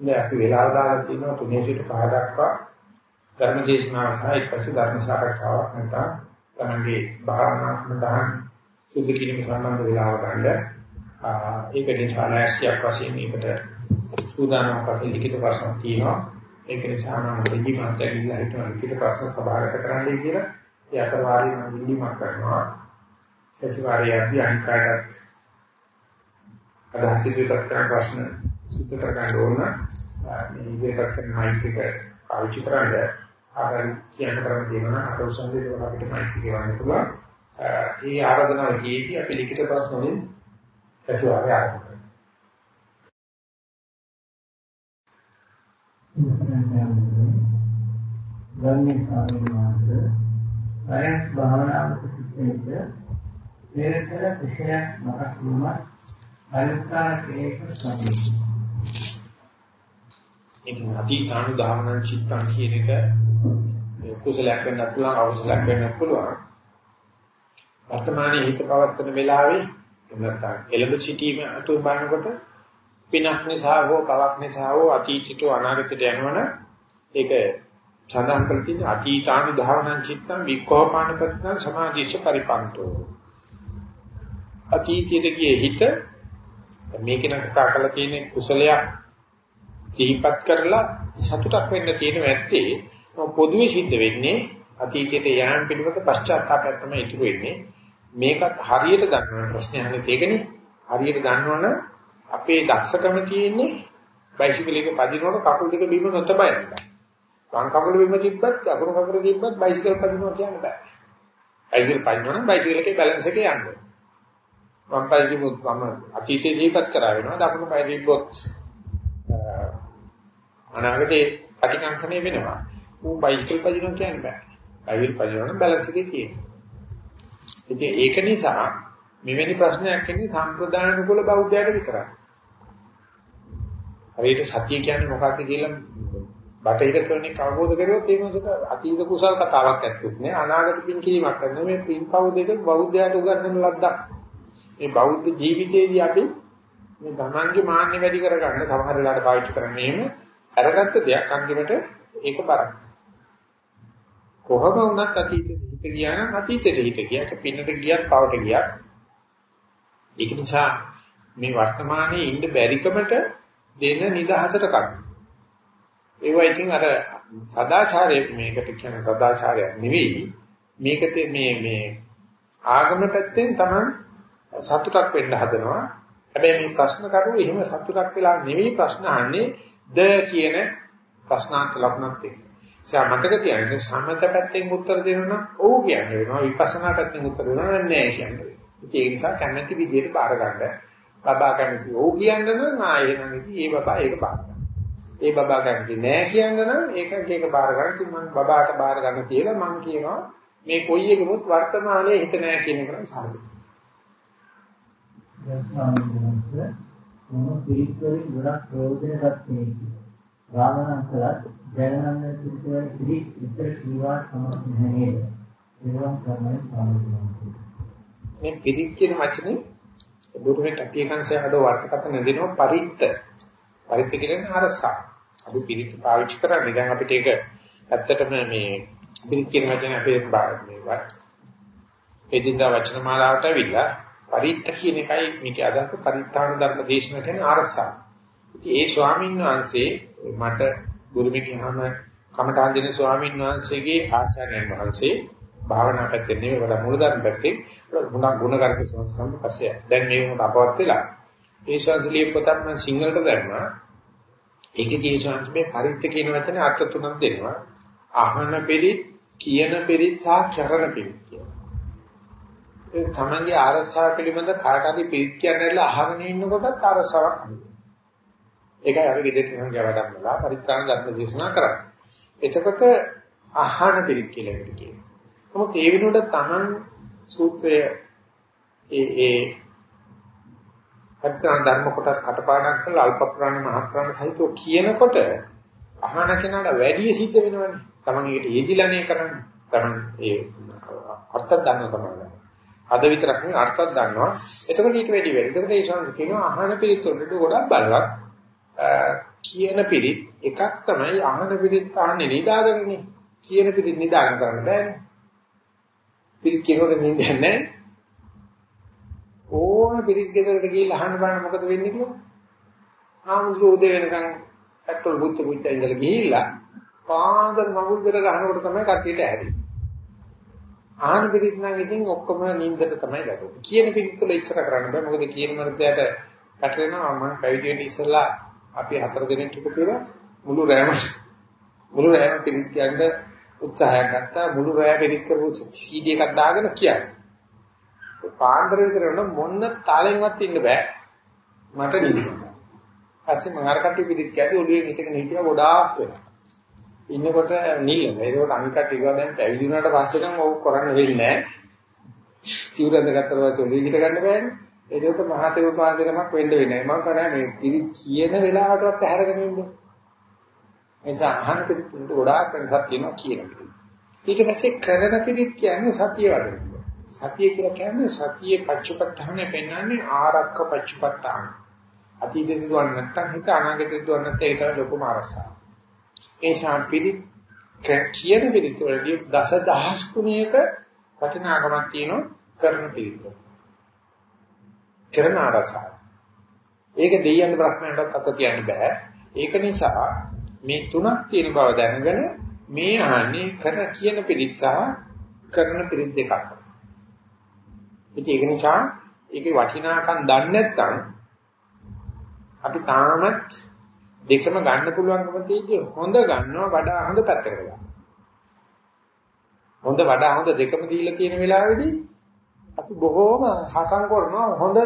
ඉතින් අපි වෙලාව දාලා තියෙනවා තුනේ සිට පහ දක්වා ධර්ම දේශනාව සහ ඊපස්සේ ධර්ම සාකච්ඡාවක් නැත්නම් තමන්ගේ භාවනා සම්බන්ධ සුද්ධ කිරීම සම්බන්ධ වෙලාව ගන්න. ඒක නිසා නැස්තියක් වශයෙන් මේකට සූදානම් වශයෙන් ලිඛිත ප්‍රශ්න තියෙනවා. ඒක නිසා මම දෙවි මාතේ ගිහිල්ලා හිටවන ලිඛිත ප්‍රශ්න සභාගත කරන්නයි කියලා. ඒ අතරවාරේ මම ඉල්ලීමක් කරනවා. සතිವಾರයේදී අනිකාටත් අදහස් ඉදිරිපත් කරන ප්‍රශ්න සුද්ධ කර ගන්න ඕන. මේ ඉදිරිපත් කරන මයික් එක පාවිච්චි කරන්නේ. ආරම්භ කියන කරන් තියෙනවා අත උසන්දී ඒක අපිට මයික් එක ගන්න පුළුවන්. ඒ ආරාධනාව කීටි අපි ලිඛිත ප්‍රශ්න වලින් සතිವಾರය ආරම්භ කරමු. ගන්නේ ස්වාමීන් වහන්සේ අයත් භාවනාවක සිටින පෙරතර විෂයක් මතක් වීමත් අනුස්කාර කෙරේක සමී. ඒක අතීතානු ධාමනං චිත්තං කියන එක කුසලයක් වෙන්නත් පුළුවන් අවසලයක් වෙන්නත් පුළුවන්. වර්තමානයේ හිත පවත්තන වෙලාවේ නැත්නම් එළඹ සිටීම අතු බලනකොට පිනක් නිසා හෝ පවක් නිසා හෝ අතීතයට අනාගතයට යනවන ඒක සඳහන් කළ තියෙන අතීතානු ධාවනං චිත්තං විකෝපාන පත්‍න සමාධිස්ස පරිපන්තෝ අතීතයට ගියේ හිත මේක නම් කතා කරලා තියෙන කුසලයක් සිහිපත් කරලා සතුටක් වෙන්න තියෙන ඇත්තේ පොදුවේ සිද්ධ වෙන්නේ අතීතයට යෑම පිළිබඳ පශ්චාත්තාපයක් තමයි ඉතුරු වෙන්නේ. මේකත් හරියට දන්නවන ප්‍රශ්නේ අහන්නේ ඒකනේ හරියට දන්නවනම් අපේ දක්ෂකම තියෙන්නේ බයිසිකල් එක පදිනකොට කකුල් දෙක බිම නොතබා යන්න වම් කකුල බිම තිබ්බත් අකුණු කකුල තිබ්බත් බයිසිකල් පදිනවා කියන්න බෑ. බයිසිකල් පදිනවනම් බයිසිකල් එකේ බැලන්ස් එක යන්න වම් පාය තිබුත් වම අතීතයේ ජීවත් කරා වෙනවා දකුණු පාය තිබ්බොත් අනාගතේ ප්‍රතිකංකණය වෙනවා. ඌ බයිසිකල් පදිනවා කියන්න බෑ. බයිසිකල් පදිනවනම් බැලන්ස් එකේ තියෙනවා. ඉතින් ඒක නිසා මෙවැනි ප්‍රශ්නයක් එන්නේ සම්ප්‍රදාන කුල බෞද්ධයට විතරයි හරියට සත්‍ය කියන්නේ මොකක්ද කියලා බටහිර ක්‍රණික අවබෝධ කරුවොත් ඒ මොකද අතීත කුසල් කතාවක් ඇත්තෙත් නෑ. අනාගත පින් කිරීමක් කරන මේ පින්පව් දෙක බෞද්ධයාට උගන්වන ලද්දක්. මේ බෞද්ධ ජීවිතයේදී අපි මේ ධනංගේ මාන්නේ වැඩි කරගන්න සමහර වෙලාවට පාවිච්චි කරන්නේ එහෙම. අරගත්ත දෙයක් අන්තිමට ඒක බරක් කොහොම වුණත් අතීතෙට හිත ගියා නම් අතීතෙට හිත ගියා. ඒක පින්නට ගියත් පවට ගියත්. ඒක නිසා මේ වර්තමානයේ ඉන්න බැරිකමට දෙන නිදහසට කරු ඒවා ඉතින් අර සදාචාරය මේකට කියන සදාචාරය නෙවෙයි. මේකට මේ මේ ආගම පැත්තෙන් තමයි සතුටක් වෙන්න හදනවා. හැබැයි මේ ප්‍රශ්න කරුව එහෙම සතුටක් වෙලා නෙවෙයි ප්‍රශ්න අහන්නේ ද කියන ප්‍රශ්නාන්ත ලකුණත් එක්ක. ඒ මතක තියාගන්න සමත පැත්තෙන් උත්තර දෙනවා ඔව් කියන්නේ වෙනවා විපස්සනා පැත්තෙන් උත්තර දෙනවා නෑ කියන්නේ. ඒ නිසා කැමැති විදිහට බාර ගන්න. බබා කැමති ඔව් කියන්න නම් ආයෙ නම් ඉතින් ඒ බබා ඒක බාර ගන්න. ඒ බබා කැමති නෑ කියන්න නම් ඒක ඒක බාර ගන්න. ඉතින් මම බබාට බාර ගන්න කියලා මම කියනවා මේ කොයි එකමුත් වර්තමානයේ හිත නෑ කියන එක නම් සාධක. දස්මානන්දන්ස මොන පිළිතුරේ ගොඩක් ප්‍රයෝජනවත් මේකයි. රාමණන් කළත් ජයනන්ද පිළිතුරේ පිළි ඉතර කීවා සමත් නැහැ නේද? ඒවා තමයි සාමාන්‍යයෙන්. මේ පිළිත් කියන වචනේ බුදුමේ කතියකංශය හදෝ වර්තකතන දෙනවා පරිත්ත. පරිත්ත කියන්නේ අරසා. අපි පිළිත් පාවිච්චි කරන්නේ දැන් අපිට ඒක ඇත්තටම මේ පිළිත් කියන වචනේ අපේ මේ එදින්දා වචන මාලාවට ඇවිල්ලා පරිත්ත කියන එකයි මේක අදහස. පරිත්තාන ධර්ම දේශන කියන්නේ අරසා. ඉතින් ඒ ස්වාමීන් වහන්සේ මට ගුරුමි කියනම කමඨාන් දෙන ස්වාමීන් වහන්සේගේ ආචාර්යයන් වහන්සේ භාවනා පැත්තේ නෙවෙයි වඩා මූලධර්ම පැත්තේ ගුණ ගුණ කරක සංසම් පස්සේ. දැන් මේ මොකට අපවත් වෙලා. ඒ ශාස්ත්‍රීය පොතක් මම සිංහලට දැම්මා. ඒකේ ශාස්ත්‍ර මේ පරිත්‍ත කියන වචනේ අර්ථ තුනක් දෙනවා. අහන පිළිත් කියන පිළිත් සහ කරන පිළිත් කියලා. ඒ තමන්ගේ ආරක්ෂාව පිළිබඳ කාට හරි පිළිත් කියන්නilla අහගෙන ඉන්නකොටත් ආරක්ෂාවක් හම්බෙනවා ඒකයි අපි ගෙදරට සංඝයා වඩම්මලා පරිත්‍රාණ ධර්ම දේශනා කරන්නේ එතකොට අහන පිළිත් කියලා එකට කියනවා නමුත් ඒ වෙනුවට Taman සූත්‍රය ඒ ඒ අත්‍යන්ත ධර්ම කොටස් කටපාඩම් කරලා අල්ප ප්‍රාණ මහ ප්‍රාණ සහිතව කියනකොට අහන කෙනාට වැඩි සිද්ධ වෙනවනේ. Taman ඒකට යෙදිලානේ කරන්නේ. Taman ඒ අර්ථ දන්නවා තමයි. අද විතරක් නෙවෙයි අර්ථත් දන්නවා. එතකොට ඊට වැඩි වෙයි. එතකොට ඒ ශාන්ති කියනවා අහන පිළිතුරට ගොඩක් බලවත් කියන පිළිත් එකක් තමයි අහන පිළිත් අහන්නේ නිදාගෙනනේ. කියන පිළිත් නිදාගෙන කරන්න බෑනේ. පිළිත් කියනකොට නිින්දන්නේ නැහැ. ඕන පිළිත් ගෙදරට ගිහිල්ලා අහන්න බලන්න මොකද වෙන්නේ කියලා. ආමුද්‍රෝ උදේ වෙනකන් පෙට්‍රල් බුච්ච බුච්ච ඉඳලා ගිහිල්ලා පාන්දර මගුල් පෙර ගහනකොට තමයි කට්ටියට හැරෙන්නේ. ආහන පිළිත් නම් ඉතින් ඔක්කොම නිින්දට තමයි වැටෙන්නේ. කියන පිළිත් වල ඉච්චර කරන්න බෑ. මොකද කියන මරදයට පැටලෙනවා මම පැවිදි වෙන්න ඉස්සෙල්ලා අපි හතර දෙනෙක් එකතු වෙලා මුළු රෑම මුළු රෑම පිළිත් කියන්න උත්සාහයක් ගත්තා. මුළු රෑ පිළිත් කරපු CD එකක් දාගෙන කියන්නේ. පාන්දර විතර වෙන මොන්න තාලෙන්වත් ඉන්න බෑ. මට නිදිමත. පස්සේ මම අර කට්ටිය පිළිත් කැදි ඔළුවෙන් හිටගෙන හිටියා ගොඩාක් වෙනවා. ඉන්නකොට නිල් ඒකට අනික කට්ටිය ගියා දැන් පැවිදි වුණාට පස්සේ නම් ඕක කරන්න වෙන්නේ නැහැ. සිවුරඳ ගත්තට පස්සේ ඔළුවේ හිට ගන්න බෑනේ. ඒකට මහතෙරු පාදනමක් වෙන්න වෙන්නේ. මම කරා මේ පිළිත් කියන වෙලාවටවත් ඇහැරගෙන ඉන්නේ. නිසා අහන පිළිත් ගොඩාක් වෙනසක් තියෙනවා කියන පිළිත්. ඊට පස්සේ කරන පිළිත් කියන්නේ සතිය වඩන. සතිය කියලා කියන්නේ සතියේ පච්චපට්ඨානේ පෙන්වන්නේ ආරක්ක පච්චපට්ඨාන. අතීතේ දුවන්නේ නැත්නම් හිත අනාගතේ දුවන්නේ නැත්නම් ඒක ලොකුම අරසාව. ඒ ශාපිරි කියන පිළිත් වලදී දස දහස් ගුණයක වටිනාකමක් තියෙනවා කරන පිළිත්. කරන අරසාව. ඒක දෙයයන් බ්‍රහ්මයන්ටත් අත තියන්න බෑ. ඒක නිසා මේ තුනක් තියෙන බව දැනගෙන මේ අහන්නේ කරන කියන පිළිත් සහ කරන පිළිත් දෙකක්. ඉතින් ඒක නිසා ඒකේ වටිනාකම් දන්නේ නැත්නම් අපි තාමත් දෙකම ගන්න පුළුවන්කම තියෙද්දි හොඳ ගන්නවා වඩා හොඳ පැත්තකට ගන්න. හොඳ වඩා හොඳ දෙකම දීලා තියෙන වෙලාවේදී අපි බොහෝම හකම් කරනවා හොඳ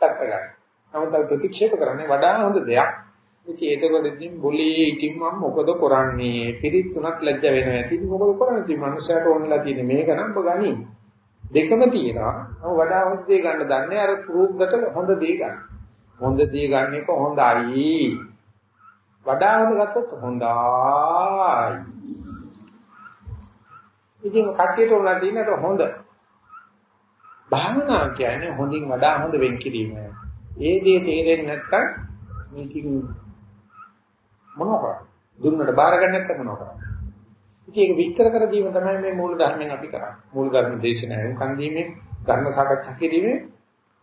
පැත්ත ගන්න. නමුත් අපි ප්‍රතික්ෂේප කරන්නේ වඩා හොඳ දෙයක්. ඉතින් ඒකවලදී බුලී ඉතින් මම මොකද කරන්නේ? පිරිත් තුනක් ලැජ්ජ වෙනවා. ඉතින් මොකද කරන්නේ? ඉතින් මනුස්සයාට ඕනලා තියෙන මේක නම් ඔබ ගනි. දෙකම තියෙනවා. මම වඩා හොඳ දේ ගන්න දන්නේ අර පුරුද්දට හොඳ දේ ගන්න. හොඳ දේ ගන්න එක හොඳයි. වඩා හොඳ ගත්තොත් හොඳයි. ඉතින් කට්ටියට උනා තියෙනට හොඳ. භාවනා කියන්නේ හොඳින් වඩා හොඳ වෙන් කිරීම. ඒ දේ තේරෙන්නේ නැත්නම් මේකින් මොනවා කරන්නේ? දුන්නට බාර ගන්න නැත්නම් මොනවා කරන්නේ? ඉතින් ඒක විස්තර කර දීම තමයි මේ මූල ධර්මයෙන් අපි කරන්නේ. මූල ධර්ම දේශනාවෙන් කන් දීමේ, ධර්ම සාකච්ඡා කිරීමේ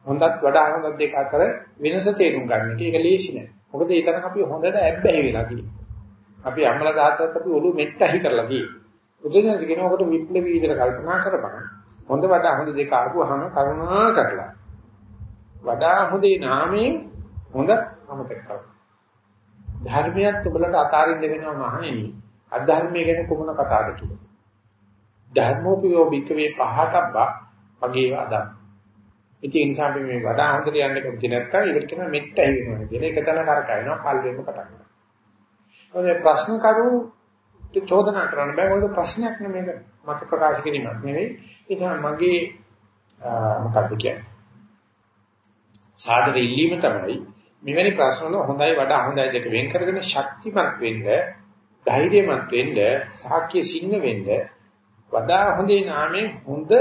හොඳත් වඩා හොඳ දෙක අතර වෙනස තේරුම් ගන්න එක. ඒක ලේසි නෑ. මොකද ඒ තරම් අපි හොඳට ඇබ්බැහි වෙලා තියෙනවා. අපි අම්මලා තාත්තත් අපි ඔළුව මෙත්තහි කරලා තියෙනවා. උදේට කියනකොට විප්ලවී විදිහට කල්පනා කරපන්. හොඳ වඩා හොඳ දෙක ආපුවාම කරුණා කරලා. වඩා හොඳේ නාමයෙන් හොඳ අමතක කරනවා. ධර්මයක් ඔබලට අතාරින්න වෙනවා මහණෙනි. අධර්මයේ ගැන කොමන කතාවද කියලා. ධර්මෝපයෝ භික්කවේ පහතබ්බා වගේ ආදම්. ඉතින් ඒ නිසා අපි මේ වඩා හොඳට යන්න කැමති නැත්නම් ඒකට කියනවා මෙත්තයි වෙනවා කියලා. ඒක තන කරකවනවා පල් වෙන්න පටන් ගන්නවා. ඔය ප්‍රශ්න කරු චෝදනා කරන්න බෑ. මොකද ප්‍රශ්නයක් නෙමෙයි මත ප්‍රකාශ කිරීමක් නෙවෙයි. ඒ තමයි මගේ මොකක්ද කියන්නේ? සාදර ඉල්ලීම තමයි මෙවැනි ප්‍රශ්න වල හොඳයි වඩා හොඳයි දෙක වෙන් කරගෙන ශක්තිමත් වෙන්න, ධෛර්යමත් වෙන්න, සාක්‍ය සිංහ වෙන්න වඩා හොඳේ නාමයෙන් හොඳ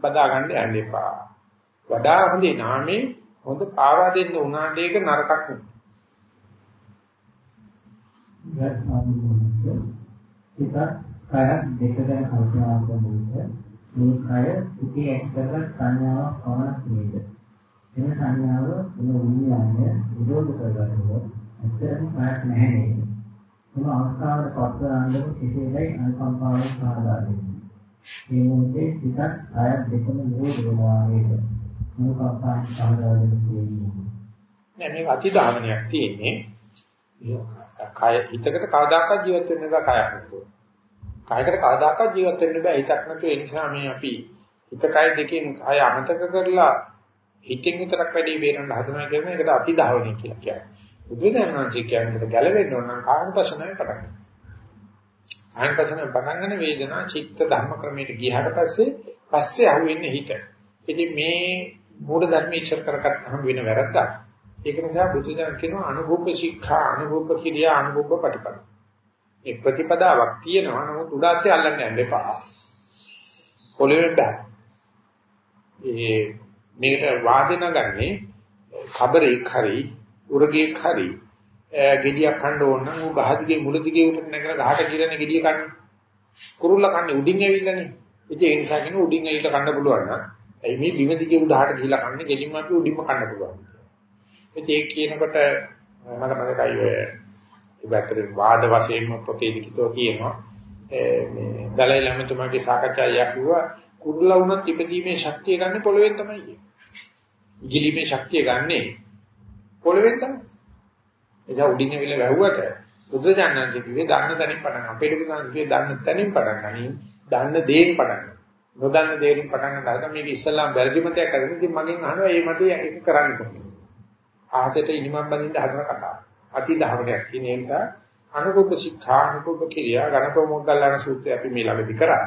බදා ගන්න යන්න එපා. වඩා හොඳේ නාමේ හොඳ පාවා දෙන්න උනාට ඒක නරකක් නෙවෙයි. ඒක කය දෙක ගැන කල්පනා කරනකොට මේ කය සිටි එක්කර සංඥාවක් පමණක් නේද? එන සංඥාව එන විඤ්ඤාණය විරෝධ කරගන්නවා. ඇත්තටම කයක් නැහැ නේද? මොන අවස්ථාවකට පස්වරාන්දම කෙසේදයි අනුකම්පාවෙන් සාදා දෙන්නේ. මේ මොහොතේ සිතත් කය දෙකම විරෝධ වෙනවා නේද? අනුකම්පාවෙන් සාදා දෙන්නේ. නෑ මේක අතිධාවනයක් තියෙන්නේ. කය හිතකට කවදාකවත් ජීවත් වෙන්න බෑ කයක් නැතුව. කයකට කවදාකවත් ජීවත් වෙන්න බෑ හිතක් නැතුව ඒ නිසා මේ අපි හිත කය දෙකෙන් කය අමතක කරලා හිතෙන් විතරක් වැඩි බේරන්න හදනවා කියන එකට අතිධාවනය කියලා කියන්නේ. බුදුදහමෙන් කියන්නේ ගැලවෙන්න ඕන නම් කායපසනාවේ පටන් ගන්න. කායපසනාවේ පටන් ගන්න වේදනා චිත්ත ධර්ම ක්‍රමයට ගියහට පස්සේ පස්සේ අහුවෙන්නේ හිත. ඉතින් මේ මූල ධර්ම ඉස්සර කරගත්තාම වෙන වැරද්දක්. ඒක නිසා බුදුදහම කියනවා අනුභව ශික්ෂා අනුභව කිරියා අනුභව ප්‍රතිපද. ඒ ප්‍රතිපදාවක් තියෙනවා නමුත් උඩාත්තේ අල්ලන්න යන්න එපා. පොළවේ බෑ. ඒ මේකට වාදන ගන්නේ කබරේක් හරි උරගේක් හරි ගෙඩියක් කන්න ඕන නම් ඌ ගහ දිගේ මුල දිගේ උඩට නැගලා ගහට ගිරන ගෙඩිය කන්න. කුරුල්ල කන්නේ උඩින් ඇවිල්ලානේ. ඉතින් ඒ නිසා කියන උඩින් ඇවිල්ලා කන්න පුළුවන් නම් එයි මේ බිම දිගේ උඩහට ගිහිලා කන්නේ ගෙලින්ම අපි උඩින්ම කන්න පුළුවන්. ඉතින් ඒක කියනකොට මම මතකයි ඔය ඉවතරේ වාද වශයෙන්ම ප්‍රතිලිඛිතව කියනවා මේ දලයි ළමතුමාගේ සාකච්ඡාවක් කිව්වා කුරුල්ලා වුණත් ඉපදීමේ ශක්තිය ගන්න පොළවෙන් තමයි. ඉගිලීමේ ශක්තිය ගන්නෙ පොළවෙන් තමයි. එදා උඩින් ඇවිල්ලා වැහුවට බුදුජානනාංශ කිව්වේ දන්න තැනින් පටන් ගන්න. අපේ දුකාන් කිව්වේ දන්න තැනින් පටන් ගනින්. දන්න දේෙන් පටන් ගන්න. නොදන්න දේෙන් පටන් ගන්න මේක ඉස්සල්ලාම වැරදි මතයක් කරගෙන ඉතින් මගෙන් අහනවා මේ මතය ඒක කරන්න කොහොමද? ආහසට ඉනිමම් බඳින්න හදන කතාව. අති දහවටයක් තියෙන නිසා අනුකූප ශික්ෂා අනුකූප කිරියා ගණකෝ මොග්ගල්ලාන සූත්‍රය අපි මේ ළඟදී කරා.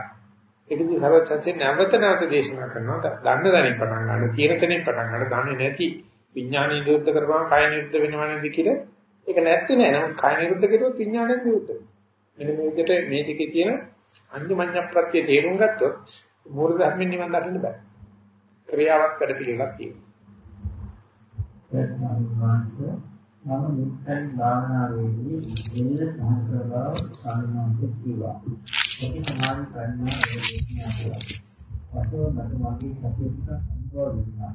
ඒකදී සර්වචන්සේ නැවත නැවත දේශනා කරනවා දන්න දැනින් පටන් ගන්න, තියෙන තැනින් පටන් ගන්න, දන්නේ නැති විඥානය නිරුද්ධ කරපුවම කය නිරුද්ධ වෙනවා නේද කියලා. ඒක නැත්තේ නෑ. නමුත් කය නිරුද්ධ කරුවොත් විඥානය නිරුද්ධ වෙනවා. මෙන්න මේ විදිහට මේ දෙකේ තියෙන අන්‍යමඤ්ඤ ප්‍රත්‍ය තේරුම් ගත්තොත් මූල ධර්මෙන් නිවන් දකින්න බෑ. ක්‍රියාවක් වැඩ පිළිවෙලක් තියෙනවා. මම මුත්තන් භාවනාවේදී දෙල්ල සහස්‍රව සාමාන්‍ය කිව්වා. ඒක සමාන ප්‍රඥා වේදනා කියලා. වශයෙන් මට මගේ සතියට අනුභව දුන්නා.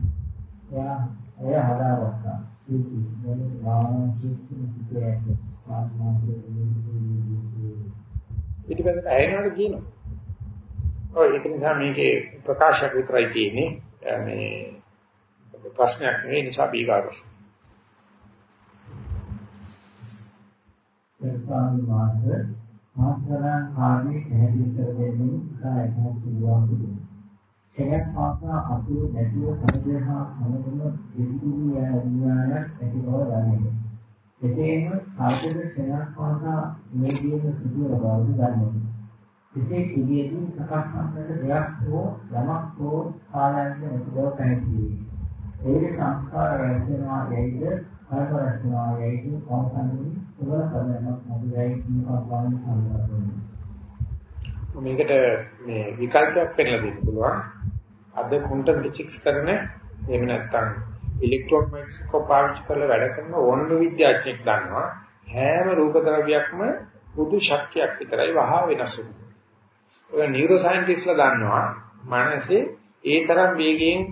එයා එය හදාගත්තා. සීති මොන භාවනා සිස්ටම් සිදුවේ සාමාන්‍ය ඊට පස්සේ ඇයෙනවද කියනවා. ඔය ඒක නිසා මේකේ ප්‍රකාශයක් විතරයි තියෙන්නේ. මේ ප්‍රශ්නයක් නෙවෙයි නිසා බීගාරස්. ස්වාමීන් වහන්සේ ආස්තරයන් කාර්යයේ පැහැදිලි කර දෙමින් කායකත් සිදුවා තිබෙනවා. එයක් පාසා අතුරු නැතුව සමදේහා සමගම දෙවිදුනි යන විඥානයක් ඇති බව දැනේ. එසේම කාර්යද ක්ෂණයක් පාසා මේ දියුණු සිදුවන බව දන්නේ. එසේ කිවියදී සකස් කරන දෙයක් හෝ යමක් හෝ කාලයන්ට නැති බව පැහැදිලි. ඒ සංස්කාර රැස්වෙනවා යයිද කර්ම රැස්වෙනවා යයිද අවසන්වි සුවල කරනක් මොදයි කියනවා බලන්න සම්බන්ධ මේකට මේ විකල්පයක් පෙන්නලා දෙන්න පුළුවන්. අද ක්වොන්ටම් ෆිසික්ස් කරන එහෙම නැත්නම් ඉලෙක්ට්‍රෝන මයික්‍රොස්කෝප් පාවිච්චි කරලා වැඩ කරන ඕනම විද්‍යාඥයෙක් දන්නවා හැම රූප ද්‍රව්‍යයක්ම පුදු ශක්තියක් විතරයි වහා වෙනස් වෙන්නේ. ඔය නියුරෝ සයන්ටිස්ට්ලා දන්නවා මනසේ ඒ තරම් වේගයෙන්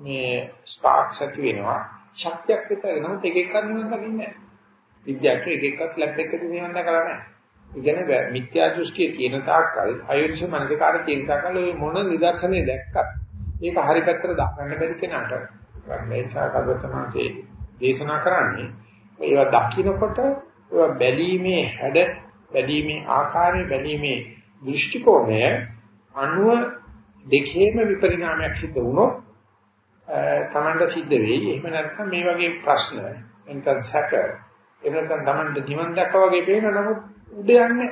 මේ ස්පාර්ක්ස් ඇති වෙනවා ශක්තියක් විතරයි. නමුත් එක එකක් නිවන් දකින්නේ නැහැ. විද්‍යාඥයෝ එක එකක් ලැබ් එකකදී නිවන් දකලා නැහැ. ඒ කියන්නේ මිත්‍යා දෘෂ්ටියේ තියෙන තාක්කල් අයෝනිස මනසිකාර තියෙන තාක්කල් ඔය මොන නිදර්ශනේ දැක්කත් ඒක හරි පැත්තට දාගන්න බැරි කෙනාට මේ සාකච්ඡාවතමාසේ දේශනා කරන්නේ ඒවා දකින්නකොට ඒවා බැලීමේ හැඩ බැලීමේ ආකාරය බැලීමේ දෘෂ්ටි කෝණය අනුව දෙකේම විපරිණාමයක් සිද්ධ වුණොත් තමන්ට සිද්ධ වෙයි. එහෙම නැත්නම් මේ වගේ ප්‍රශ්න එතන සැක එහෙම නැත්නම් තමන්ට නිවන් දැක්කා වගේ පේන නමුත් උඩ යන්නේ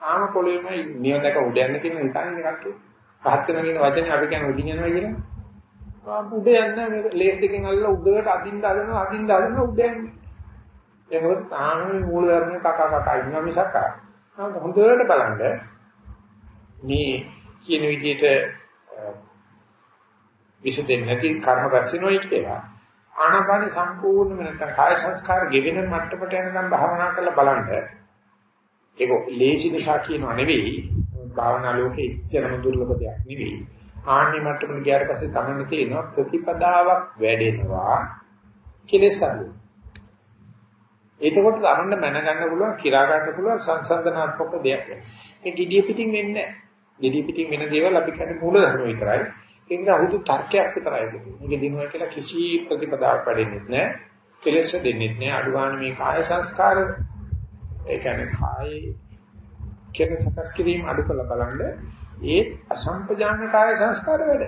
ආම පොළොවේමයි නිවන් දැක උඩ යන්න කියන හිතන්නේ කට්ටිය. පහත් වෙන කියන වචනේ අපි කියන්නේ උඩින් යනවා කියලා. ආ උඩ යන්නේ මේ ලේස් දෙකෙන් අල්ලලා උඩට අදින්න අදනවා අදින්න අදනවා උඩ යන්නේ. ඒ මොකද තාම මූල ධර්මයේ කකා කකා ඉන්නවා මිසක් ආ. හොඳට බලන්න මේ කියන විදිහට විසදෙන්නේ නැති කර්ම රැස් වෙනවයි කියලා. ආනාපාන සම්පූර්ණම නැත්නම් කාය සංස්කාර ගෙවෙන මට්ටමට යනකම් භාවනා කරලා බලන්න. ඒක ලේසි නිසා කියනවා නෙවෙයි. භාවනා ලෝකේ ඉච්ඡනම දුර්ලභ දෙයක් නෙවෙයි. ආන්නේ මට්ටමට ගියාට පස්සේ තමයි තේරෙනවා ප්‍රතිපදාවක් වැඩෙනවා කෙලෙස් අඩු. එතකොට තමන්න මැන ගන්න පුළුවන්, කිරා ගන්න පුළුවන් සංසන්දනාත්මක දෙයක්. මේ gediya පිටින් වෙන්නේ නැහැ. Gediya පිටින් වෙන දේවල් අපි කියන්නේ මූල ධර්ම විතරයි. ඒක අහුදු තර්කයක් විතරයි තියෙන්නේ. මේක දිනුවා කියලා කිසි ප්‍රතිපදාවක් වැඩෙන්නේ නැහැ. කෙලෙස් දෙන්නේ නැහැ. අඩුවාන මේ කාය සංස්කාර ඒ කියන්නේ කායේ කියන සකස් කිරීම අඩු කළ බලන්න ඒ අසම්පජාන කාය සංස්කාර වැඩ.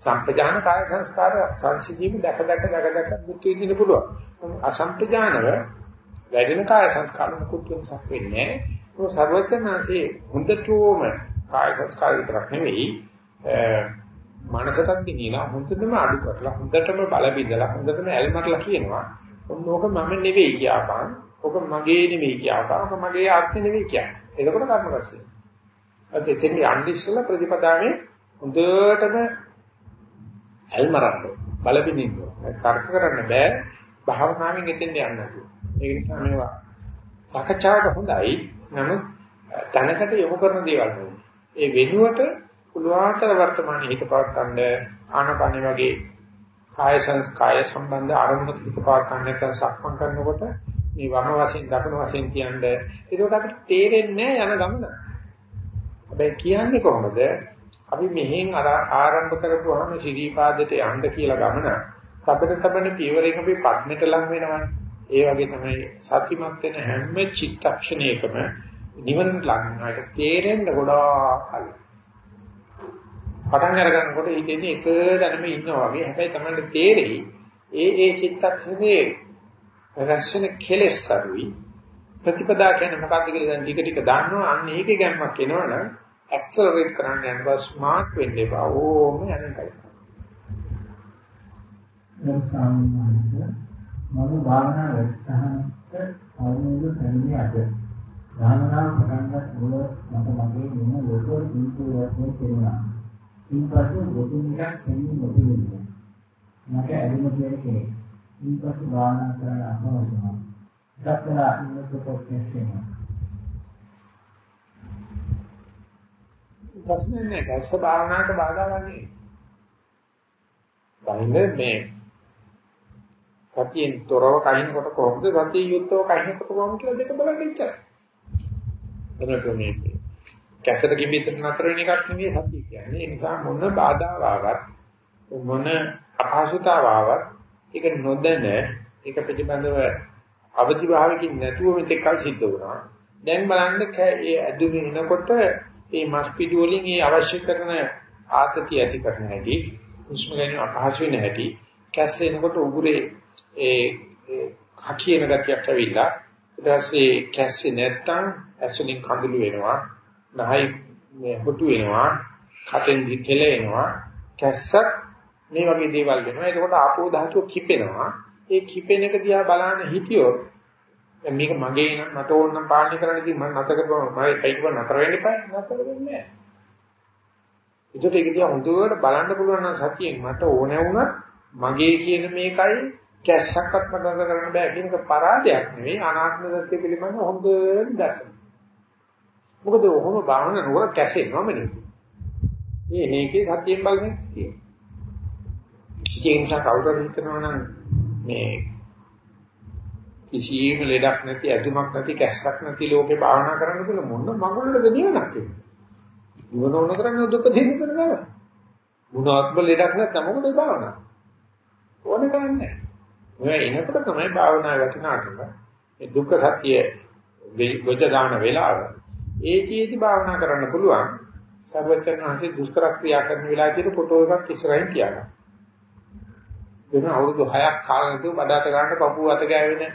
සම්පජාන කාය සංස්කාර සංසිද්ධියම දැක දැක දැක දැක බුද්ධ විදින්න පුළුවන්. අසම්පජානව වැඩෙන කාය සංස්කාර මුකුත් වෙනසක් වෙන්නේ නැහැ. ඒ සර්වඥාන්සේ හොඳටම කාය සංස්කාර විතරක් නෙවෙයි මනසටත් ගෙනියලා හොඳටම අඩු කරලා හොඳටම බල බිඳලා හොඳටම ඇල්මටලා කියනවා ඕක මම නෙවෙයි කියපන් ඕක මගේ නෙවෙයි කියපන් ඕක මගේ ආත්මෙ නෙවෙයි කියන්නේ. එතකොට කර්ම රසය. අද එතෙන් යන්නේ ඉස්සලා ප්‍රතිපදාවේ හොඳටම ඇල්මරන්න බල බිඳින්න තර්ක කරන්න බෑ. භාවනාවෙන් එතෙන් යන්න නෑ ඒ නිසා මේවා සාකච්ඡාවට හොඳයි. නමුත් තනකට යොමු කරන දේවල් නෙවෙයි. ඒ වෙනුවට පුළුවන්තර වර්තමානයේ හිත පවත්වන්න ආනපන වගේ කාය සංස්කාය සම්බන්ධ අරමුණක හිත පවත්වන්න නැත්නම් සක්මන් කරනකොට මේ වම වශයෙන් දකුණු වශයෙන් කියන්නේ ඒකට අපිට තේරෙන්නේ යන ගමන. හැබැයි කියන්නේ කොහොමද? අපි මෙහෙන් ආරම්භ කරපුවාම ශිරීපාදයට යන්න කියලා ගමන තබන තබන පියවරයක අපි පද්මෙට ලං වෙනවනේ. ඒ වගේ තමයි සතිමත් වෙන හැම චිත්තක්ෂණයකම නිවන ලං වෙනවා. ඒක තේරෙන්න ගොඩාක් කලින්. පටන් අර ගන්නකොට හිතෙන්නේ එක දැනම ඉන්නවා වගේ. හැබැයි තමයි තේරෙයි ඒ ඒ චිත්තක්ෂණේ රැස්වෙන කෙලෙස් අඩුයි. ප්‍රතිපදා කියන්නේ මොකක්ද කියලා දැන් ටික ටික දන්නවා. අන්න ඒකේ ගැම්මක් එනවනම් ඇක්සලරේට් කරන්න යනවා ස්මාර්ට් වෙන්න එපා. ඕම යන එකයි. දැන් සාමාන්‍යයෙන් මම භාවනා වැඩසටහනට අවුරුදු පැමිණි අද භාවනා පටන් ගන්න මුල මට මගේ මොන ලෝකෝ දීපු වශයෙන් තේරුණා. ඉන්පසු ගොදුන් එකක් එන්නේ නොතිබුණා. මට ඇදෙන කෙනෙක්. ඉන්පසු භාවනා කරන්න අපහසු වුණා. දක්වලා ඉන්නකොට කෙසේම. ප්‍රශ්නේ නැහැ. කස්ස භාවනාවට බාධා වන්නේ. බයින්නේ මේ සතියෙන් තොරව කහිනකොට කොහොමද සතිය යුක්තව කහිනකොට කොහොමද කියලා දෙක බලන්න ඉච්චා. එතකොට මේ කැසට කිඹිතට නතර වෙන එකක් නෙවෙයි සතිය කියන්නේ. ඒ නිසා මොන බාධා ආවත් මොන අපහසුතාව ආවත් ඒක නොදැන ඒක පිළිබඳව අවදි භාවකින් නැතුව මෙතෙක් කල් සිද්ධ වුණා. දැන් බලන්න ඒ ඇදුමින් එනකොට මේ මස් පිඩු වලින් ඒ අවශ්‍ය කරන ආතතිය ඇති කරන හැටි, හුස්ම ගැනීම අපහසු වෙන හැටි, කැස්ස එනකොට උගුරේ ඒ කකියන ගතියක් ඇවිල්ලා ඊට පස්සේ කැස්සේ නැත්තම් ඇස්වලින් කඳුළු වෙනවා නහයි මේ හොටු වෙනවා කටෙන් දිකල එනවා කැස්සක් මේ වගේ දේවල් වෙනවා. එතකොට ආපෝ ධාතුව කිපෙනවා. ඒ කිපෙන එක දිහා බලන්න හිටියොත් මේක මගේ නම් මට ඕන නම් පාලනය කරන්න ඉතින් මම නැතර කරපුවා මම ඒකව නතර වෙන්න එපා. නතර වෙන්නේ නැහැ. ඒකට ඒක දිහා හොඳට බලන්න පුළුවන් නම් සතියෙන් මට ඕන වුණත් මගේ කියන මේකයි කැස්සක්වත් මට නතර කරන්න බෑ කියන එක පරාදයක් නෙවෙයි අනාත්ම සත්‍ය පිළිබඳ හොඳ දර්ශන මොකද ඔහොම භාවනා නොකර කැසෙන්නවම නේද? මේ මේකේ සතියෙන් බලන්නේ තියෙනවා. ඒ නිසා කවුරුහරි හිතනවා නම් මේ කිසියම් ලෙඩක් නැති ඇදුමක් නැති කැස්සක් නැති ලෝකේ භාවනා කරන්න කියලා මොන මගුලද නිවනක් ඒ. නිවන ඕන කරන්නේ දුක දෙන්න කරන ගම. මොනක්ම ලෙඩක් නැත්නම් මොකද භාවනා? ඕන කරන්නේ නැහැ. ඔය එනකොට තමයි භාවනා වටිනාකම. ඒ දුක්ඛ සත්‍ය ගොජ දාන වෙලාව ඒකීයේදී භාවනා කරන්න පුළුවන්. සර්වචර්ණාන්සේ දුෂ්කර ක්‍රියා කරන වෙලාවේදී ෆොටෝ එකක් ඉස්සරහින් තියාගන්න. වෙන අවුරුදු 6ක් කාලෙ නැතුව බඩාත ගන්න පපුව අත ගෑවෙන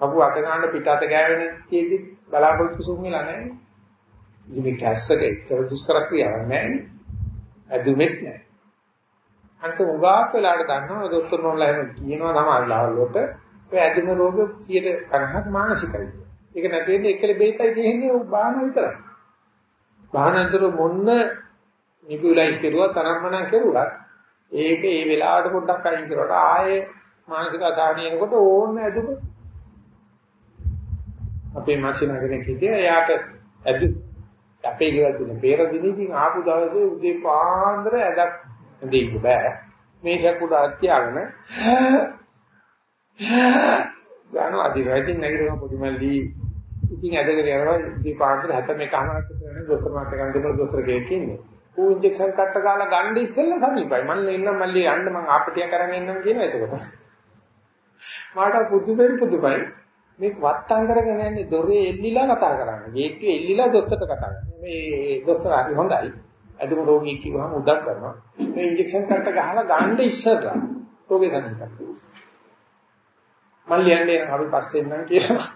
පපුව අත ගන්න පිට අත ගෑවෙන තියෙදි බලාපොරොත්තු සුන් වෙලා නැහැ. ඉතින් කැස්සක ඉතර දුෂ්කර ක්‍රියාවක් නැහැ. අදුමෙත් නැහැ. අන්ත උගාක් වෙලාට දන්නවා දොස්තර නෝල්ලා එහෙම කියනවා තමයි ලාවලට ඔය ඇදුම රෝග 150ක් මානසිකයි. ඒක නැති වෙන්නේ එකල බේතයි දෙන්නේ බාහන විතරයි. බාහනතර මොන්න නිකුලයි කෙරුවා තරම්මනම් කෙරුවා ඒක ඒ වෙලාවට පොඩ්ඩක් අයින් කරුවාට ආයේ මානසික අසහනියනකොට ඕන්න ඇදුම අපේ මාසිනාගෙන කිව්වේ එයාට ඇදු අපේ ගෙවල් තියෙන පෙර දිනේදී ආපු දවසේ උදේ පාන්දර ඇදක් දෙන්න බෑ මේ සකුඩ අත්‍යාගෙන ගාන අධිවැදින් නැගිටින පොඩි මල්ලි ඉතින් ඇදගෙන යනවා ඉතින් පාන්දර 71 කරන දොස්තර මාත් ගන්න දෙපළ දොස්තර කෙනෙක් ඉන්නේ. ඌ ඉන්ජෙක්ෂන් කට්ට ගාලා ගන්න ඉස්සෙල්ලා සමීපයි. මම ඉන්නම් මල්ලි යන්න මං ආපටිය කරන් ඉන්නම් කියන එතකොට. මාට පුදුමෙන් පුදුමයි. මේ වත්තම් කරගෙන යන්නේ දොරේ එල්ලිලා කතා කරන්නේ. ගේට්ටුවේ එල්ලිලා දොස්තරට කතා කරන්නේ. මේ දොස්තර හරි හොඳයි. අදුම රෝගී කිව්වම උදක් කරනවා. මේ ඉන්ජෙක්ෂන් කට්ට ගහලා ගන්න ඉස්සරලා රෝගේ සමීපයි. මල්ලි යන්නේ අපි පස්සේ එන්නම් කියලා.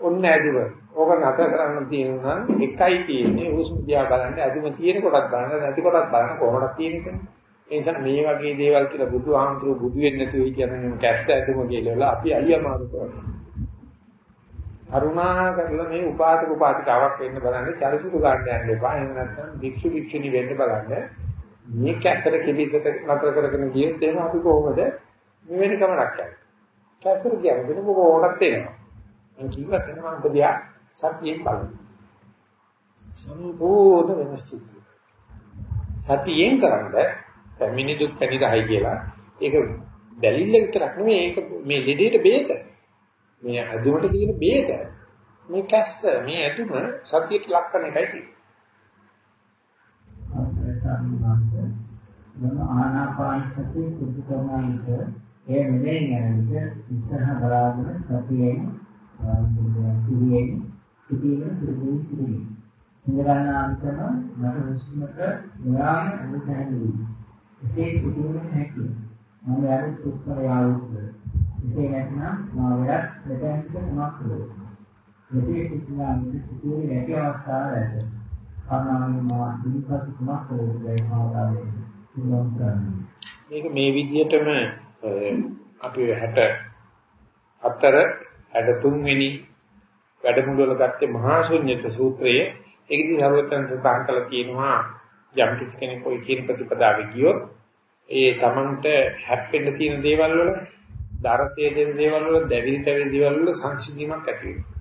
ඔන්න ඇදුව. ඕක නතර කරන්න තියෙනවා එකයි තියෙන්නේ හුස්ම දිහා බලන්න ඇදුම තියෙන කොටත් බලන්න නැති කොටත් බලන්න කොහොමද තියෙන්නේ. ඒ නිසා මේ වගේ දේවල් කියලා බුදුහාමුදුරුවෝ බුදු වෙන්නේ නැතුව කියන්නේ කැස්ත ඇදුම කියලා අපි අයියමාරු කරනවා. කරුණා කරලා මේ උපාසක උපාසිකාවක් වෙන්න බලන්න චරිචුරු ගන්න යන්න එපා. එහෙම නැත්නම් භික්ෂු භික්ෂුණී වෙන්න බලන්න. මේ කැස්තර කෙලිකට නතර කරගෙන ගියොත් එහෙනම් අපි කොහොමද මෙවැනි කමක් යන්නේ. කැන්සර් කියන්නේ මොකක් ඕනක් දෙනවා. මම කිව්වා කරනවා ඔබ දිහා සතියෙන් බලන්න. සම්පූර්ණ වෙනස් චිත්‍රය. සතියෙන් කරන්නේ පැමිණි දුක් පැනිරහයි කියලා. ඒක දැලිල්ල විතරක් නෙමෙයි ඒක මේ ලෙඩේට බේත. මේ අදුමට තියෙන බේත. මේ කැස්ස මේ ඇතුම සතියට ලක් කරන එකයි තියෙන්නේ. මම ආනාපාන සතිය පුරුදු කරන විට එය නෙමෙයි යන විට ඉස්සරහ බලාගෙන සතියෙන් සිහියෙන් සිටින පුරුදු සිටින. ඉඳගන්න අන්තම මට හුස්මට නිරාම අනුසැහැල්ලුයි. එසේ සිටින හැකියි. මම යන්නේ උත්තර යාළුවෝ. එසේ නැත්නම් මා වෙලක් දෙතැන්ක මොනක් කළේ. මෙසේ සිටිනා මිද සිටියේ නැති අවස්ථාව ඇත. කර්ණාවෙන් මා දිනපත් කුමක් කළේ කියලා මේක මේ විදිහටම අපි 64 63 වෙනි වැඩමුළු වල ගත්තේ මහා ශුන්්‍යත සූත්‍රයේ ඒකදී සර්වතන් සඳහන් කළා තියෙනවා යම් කිසි කෙනෙක් ওই කියන ප්‍රතිපදාවේ ගියොත් ඒ තමන්ට හැප්පෙන්න තියෙන දේවල් වල දරතේ දෙන දේවල් වල දැවිලි තැවිලි දේවල් වල සංසිඳීමක් ඇති වෙනවා.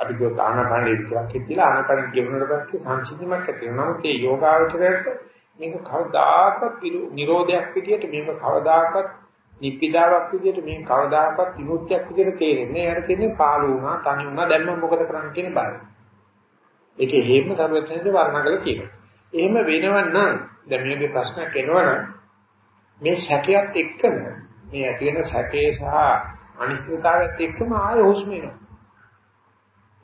අපි කියව ආනාපානෙ විතරක් හිතලා ආනාපානෙ ගෙවුනට පස්සේ සංසිඳීමක් ඇති වෙනවා. නමුත් මේ යෝගාවචරයට මේක කවදාකවත් නිරෝධයක් විදියට මේක කවදාකවත් නිප්පිදාවක් විදියට මේ කවදාකවත් විමුක්තියක් විදියට තේරෙන්නේ නැහැ. යාට තියෙන්නේ පාළු වුණා, තනි වුණා, දැන් මම මොකද කරන්න කියන බය. ඒකේ හේම සර්වඥයන්ද වර්ණනා කරලා තියෙනවා. එහෙම වෙනවනම් දැන් මේකේ ප්‍රශ්නයක් එනවනම් මේ සැකයත් එක්කම මේ ඇති වෙන සැකේ සහ අනිශ්චිතතාවයත් එක්කම ආය හුස්ම එනවා.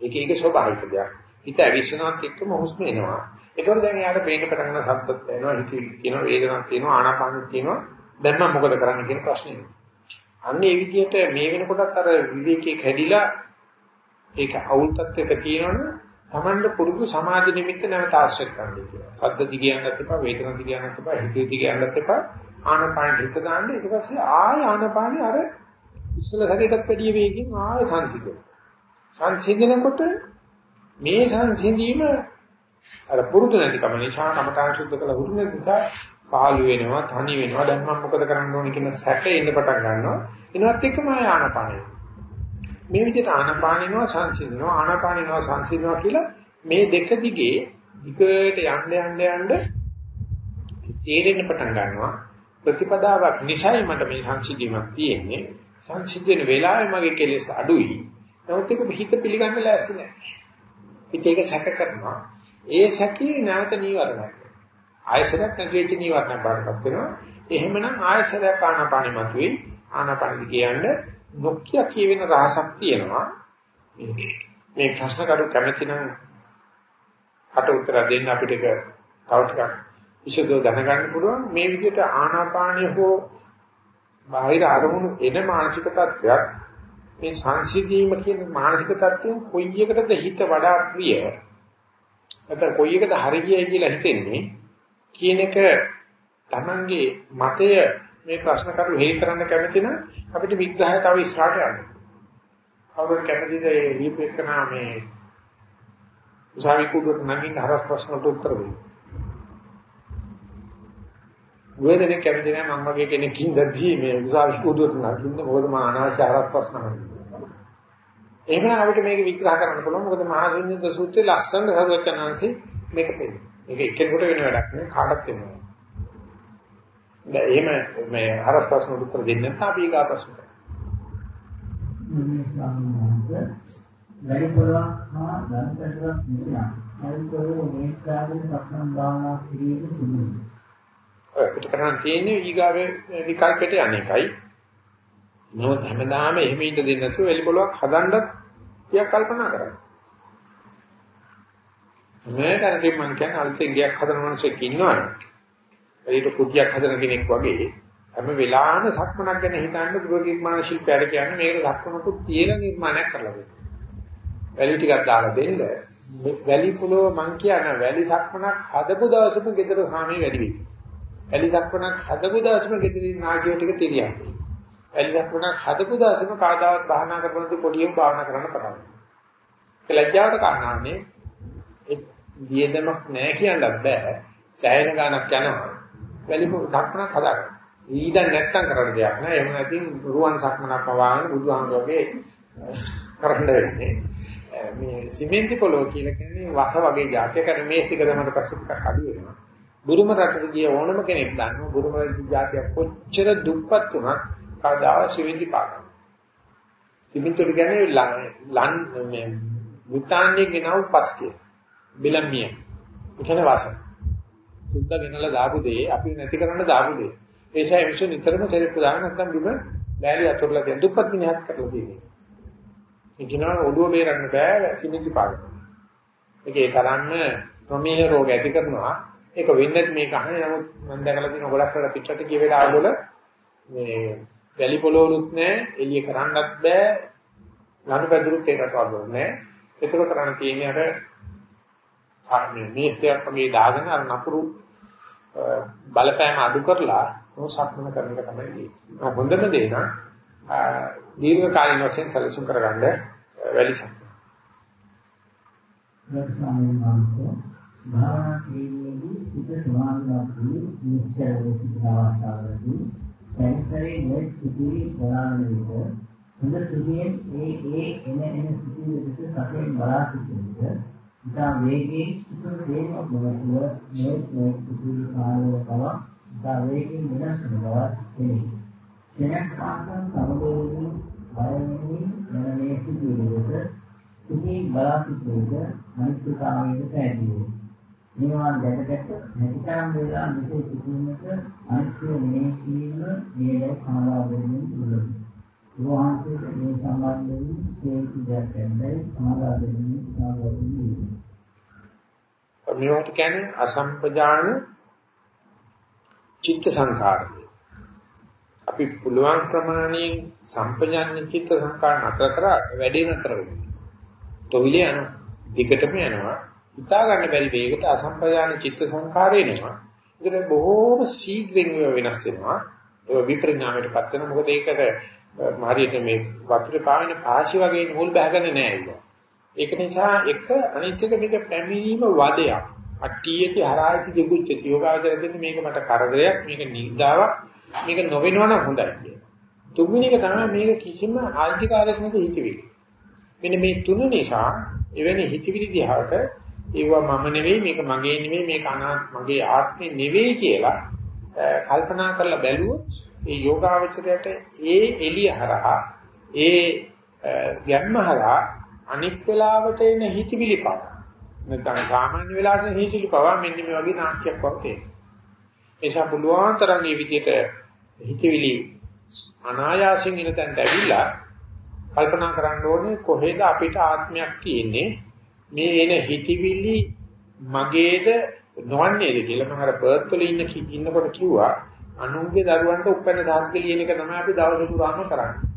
ඒක ඒක ස්වභාවික දෙයක්. හිත අවිශ්වනාත් එක්කම හුස්ම එනවා. ඒකෝර දැන් යාට පේන්න පටන් ගන්න සද්දත් එනවා, හිත තියෙනවා, වේදනාවක් තියෙනවා, ආනාපානෙත් තියෙනවා. දැන් මම මොකද කරන්න කියන ප්‍රශ්නේ එනවා. අන්න ඒ විදිහට මේ වෙනකොටත් අර විවේකයේ කැඩිලා ඒක අවුල් තත්ත්වයක තියෙනවනේ Tamanda පුරුදු සමාධි නිමිත්ත නැවත ආශ්‍රය කරන්න කියලා. සද්ද දිගයන්වත් එපා, වේදනා දිගයන්වත් එපා, හිතේ දිගයන්වත් එපා. ආනපාන හිත දාන්න ඊට පස්සේ ආය ආනපාන අර ඉස්සල සැරේටත් වැඩි වේගකින් ආය සංසිඳන. සංසිඳනකොට මේ සංසිඳීම අර පුරුදු නැතිකම නිසා කමඨාන් සුද්ධ කළ හුරු නැති නිසා පාළු වෙනවා, තනි වෙනවා. දැන් මම මොකද කරන්න ඕනේ කියන සැක එන්න පටන් ගන්නවා. එනවත් එක්කම ආය ආනපාන මේ විදිහට ආනපානිනවා සංසිඳනවා ආනපානිනවා සංසිඳනවා කියලා මේ දෙක දිගේ දිගට යන්න යන්න යන්න තේරෙන්න පටන් ගන්නවා ප්‍රතිපදාවක් නිසයි මට මේ සංසිඳීමක් තියෙන්නේ. සංසිඳන වෙලාවේ මගේ කෙලෙස් අඩුයි. නමුත් ඒක හිත පිළිගන්න ලෑස්ති නැහැ හිත ඒක සැක කරනවා. ඒ සැකේ නැවත නීවරණයක් ආයසරයක් නැතිවෙච්ච නීවරණයක් බාරපත් වෙනවා. එහෙමනම් ආයසරයක් ආනාපානෙ මතුවේ ආනාපානෙ කියන්නේ නොකිය කියවෙන රහසක් තියෙනවා. මේ ප්‍රශ්න කරු කැමති නම් කට උත්තර දෙන්න අපිට ඒක තව ටිකක් විශේෂව දැනගන්න පුළුවන් මේ විදිහට ආනාපානිය හෝ බාහිර අරමුණු එන මානසික තත්ත්වයක් මේ සංසිධීම කියන මානසික තත්ත්වයෙන් කොයි එකටද හිත වඩා ප්‍රිය නැත්නම් කොයි එකද හරියයි කියලා හිතෙන්නේ කියන එක Tamange මතය මේ ප්‍රශ්න කරු හේතු කරන්න කැමති නම් අපිට විග්‍රහය තව ඉස්සරහට යන්න. කවුරුත් කැමතිද මේ දීපේකනා මේ උසාවි කුඩුවට නගින්න හරස් ප්‍රශ්න වලට උත්තර දෙන්න. වේදනේ කැමති නැහැ මම වගේ කෙනෙක් ඉඳදී මේ උසාවි කුඩුවට නගින්න මොකද මම අනවශ්‍ය හරස් ප්‍රශ්න අහන්නේ. එහෙම අපිට මේක විග්‍රහ කරන්න පුළුවන් මොකද මහා ශුන්‍යත සූත්‍රයේ ලස්සන සරුවචනාංශේ මේක පෙන්නනවා. මේක එක්කෙනෙකුට වෙන වැඩක් නෙවෙයි කාටත් වෙනවා. දැන් එහෙම මේ හරස් ප්‍රශ්න උත්තර දෙන්න නැත්නම් අපි ඊගා ප්‍රශ්න වැඩි පොළොවක් හා ධනසටක් නිසා අයිතෝ මේ කාර්යය සක්මන් භාවනා කිරීම සිදුවේ. ඔය පිට කරන් තියෙන්නේ ඊගාවේ විකල්පයට අනේකයි. නමුත් හැමදාම එහෙම ඉඳ දෙන්නේ නැතුව එලි පොළොවක් හදන්නත් ටිකක් කල්පනා කරන්න. මේ කරන්නේ මම කියන්නේ අලුතෙන් ගයක් හදන මිනිස්සෙක් ඉන්නවනේ. ඒක කුටියක් හදන කෙනෙක් වගේ හැම වෙලාවෙම සක්මනක් ගැන හිතන්න ගෘහ නිර්මාණ ශිල්පයර කියන්නේ මේක සක්මනකුත් තියෙන නිර්මාණයක් කරලා දෙන්න. වැලි ටිකක් දාලා දෙන්න. වැලි පුලව මං කියන වැලි සක්මනක් හදපු දවසම ගෙදර සාමේ වැඩි වෙයි. වැලි සක්මනක් හදපු දවසම ගෙදරින් නාගියෝ ටික තිරියක්. වැලි සක්මනක් හදපු දවසම කාදාවත් භාවනා කරනකොට පොඩියම භාවනා කරන්න පටන් ගන්නවා. ඒ ලැජ්ජාවට කාරණාන්නේ ඒ වියදමක් නැහැ කියන්නත් බෑ. සෑහෙන ගාණක් යනවා. වැලි සක්මනක් හදාගන්න. ඊඩ නැත්තම් කරන්න දෙයක් නෑ. එහෙම නැතිනම් රුවන් සක්මනක් පවාගෙන බුදුහාමුදුරගේ කරන්න වෙන්නේ. මේ සිමෙන්ති පොළොව කියලා කියන්නේ වස වගේ જાතියක් අර මේ ටික තමයි පස්සේ ටිකක් අඩු වෙනවා. බුරුම රටට ගිය ඕනම කෙනෙක් දන්නවා බුරුම જાතිය කොච්චර දුප්පත් වුණත් කවදාවත් සිමෙන්ති පාගන්න. සිමෙන්ති කියන්නේ ලන් මේ බුතාන්නේ ගෙනව පස්කේ. බිලම්මිය. ඒ කියන්නේ වස. සුද්ධ ගෙනලා දාපු දේ අපි නැති කරන්න දාපු දේ. ඒ නිසා මිනිස්සු නිතරම සෙරෙප්පු දාගෙන නැත්නම් බිම බෑලි අතුරලා දෙන දුප්පත් මිනිහත් කරලා තියෙනවා. ඒ කියනවා ඔළුව බේරන්න බෑ සිනිජි පාගන්න. ඒකේ තරම්ම ප්‍රමේහ රෝග ඇති කරනවා. ඒක වෙන්නේ මේක අහන්නේ නමුත් මම දැකලා තියෙන ගොඩක් වෙලා පිටරට කිය වෙලාවල් වල මේ වැලි පොළොවලුත් නැහැ එළිය කරන්නත් බෑ ලනු පැදුරුත් ඒකට වගේ නැහැ. ඒක කරන්න තියෙන්නේ අර මේ මේස්තියක් වගේ දාගෙන අර නපුරු බලපෑම අඩු කරලා මොසක්මන කරන එක තමයි තියෙන්නේ. හොඳම දේ නම් දීර්ඝ කාලින වශයෙන් සැලසුම් කරගන්න වැලි සම්පූර්ණ. ස්වාමීන් වහන්සේ භාවනා ක්‍රියාවේදී සිත සමාධියදී නිශ්චය වෙන අවස්ථාවලදී සැන්සරේ නොයෙක් සිදුවි බලාගෙන විට හොඳ සිදුවෙන් ඒ ඒ එන එන සිදුවි විට සතෙන් බලා සිටින ඉතා වේගයෙන් සිදුවන දේම නොවතුව නොයෙක් නොයෙක් සිදුවි කාලය පවා ඉතා වේගයෙන් වෙනස් වන බව තේරෙයි. කෙනෙක් ආසන් සමගෝලී බයමින් යන මේ සිදුවීමට සිහින් බලා සිටීමේ අනිත්‍යතාවයට පැහැදිලි මේවා දැකගත්ත හැකියම් වේලා මෙසේ සිටීමට අනිත්‍ය මේ කීම මේක කනලා දෙන්නේ දුර්ලභයි. වහන්සේට මේ සම්බන්ධයෙන් හේතු දෙයක් නැද්ද කනලා දෙන්නේ සාගතයි. මේවට කියන්නේ අසම්පජාන චිත්ත සංකාරය. අපි පුළුවන් ප්‍රමාණයෙන් සම්පජාන්‍ය චිත්ත සංකාර නතර කරාට වැඩේ නතර වෙනවා. තොවිල යනවා. දිගටම යනවා. හිතා ගන්න බැරි වේගකට අසම්පජාන චිත්ත සංකාරය එනවා. ඒකට බොහෝම ශීඝ්‍රයෙන් වෙනස් වෙනවා. ඒ විපරිණාමයටපත් වෙනවා. මොකද ඒකට හරියට මේ වතුරේ පාවෙන පාසි වගේ නූල් බහගෙන නෑ ඒක. ඒක නිසා එක අනිත් එක මේක පැමිණීම වදයක්. අට්ටියති හරායති දෙකුච්චති යෝගාචර දෙන්නේ මේක මට කරදරයක් මේක නිග්දාවක් මේක නොවෙනවා නම් හොඳයි කියන. තුන්වෙනි එක තමයි මේක කිසිම ආර්ථිකාරයක් නැති හිතවිලි. මෙන්න මේ තුන නිසා එවැනි හිතවිලි දිහාට ඒවා මම නෙවෙයි මේක මගේ නෙවෙයි මේක අනාත්ම මගේ ආත්මේ නෙවෙයි කියලා කල්පනා කරලා බැලුවොත් ඒ යෝගාවචරයට ඒ එළිය හරහා ඒ ගැම්ම හරහා අනික් වෙලාවට එන හිතවිලි පව නැත්නම් සාමාන්‍ය වෙලාවට එන හිතවිලි පව මෙන්න මේ වගේ නාස්තියක් වගේ එනිසා පුළුවන් තරම් මේ විදිහට හිතවිලි අනායාසයෙන් ඉන තැනට ඇවිල්ලා කල්පනා කරන්න ඕනේ කොහෙද අපිට ආත්මයක් තියෙන්නේ? මේ එන හිතවිලි මගේද නොවන්නේද කියලා මම අර බර්ත් වල ඉන්න ඉන්නකොට කිව්වා අනුන්ගේ දරුවන්ට උපැන්න සාධක ලියන එක තමයි අපි දවස පුරාම කරන්නේ.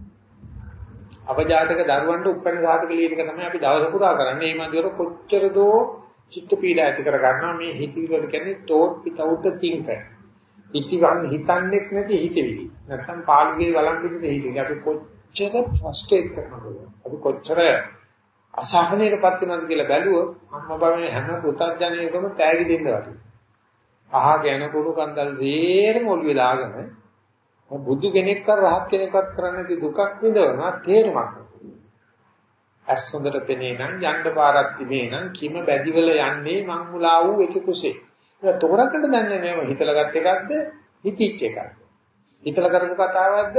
අවජාතක දරුවන්ට උපැන්න සාධක ලියන එක තමයි අපි දවස පුරා කරන්නේ. මේ මන්දිර කොච්චර දෝ චිත්ත පීඩා ඇති කර ගන්නවා මේ හිතවිලි වල කියන්නේ thought without a thinker. හිතවන් හිතන්නේ නැති හිතවිලි. නැත්නම් පාළුගේ වළං විදිහට හිතවිලි. අපි කොච්චර ෆ්‍රස්ට්‍රේට් කරනවද? අපි කොච්චර අසහනයටපත් වෙනවද කියලා බැලුවොත් අම්මා බබේ හැම පුතත්ජනයෙකුම තෑගි දෙන්න වටිනවා. අහ ගැන කුණු කන්දල් සේරම ඔළුවේ දාගෙන බුදු කෙනෙක් කර රහත් කෙනෙක්වත් කරන්නේ නැති දුකක් විඳවනවා තේරුමක් නැතුව. ඇස් හොඳට පෙනේ නම් යන්න පාරක් තිබේ නම් කිම බැදිවල යන්නේ මං මුලා වූ එක කුසේ. ඒක තෝරකට දන්නේ නෑ හිතලා ගත් එකක්ද හිතිච්ච එකක්ද. හිතලා කරපු කතාවක්ද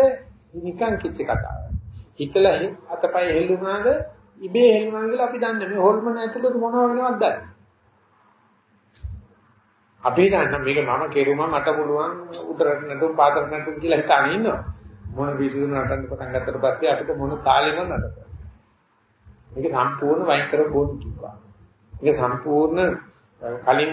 නිකන් කිච්ච කතාවක්. හිතලා අතපය හෙල්ලුනාද ඉබේ හෙල්ලුනා කියලා අපි දන්නේ මේ හොල්මන ඇතුළත මොනව වෙනවද දන්නේ. අපි දන්න මේක මම කෙරුමා මට පුළුවන් උඩරට නටුම් පාතරට නටුම් කියලා හිතාගෙන ඉන්නවා. මොන විසුණු නටන්න පටන් ගත්තට පස්සේ අපිට මොන තාලෙම නටක. මේක සම්පූර්ණ වයින් කර බෝඩ් කිව්වා. මේක සම්පූර්ණ කලින්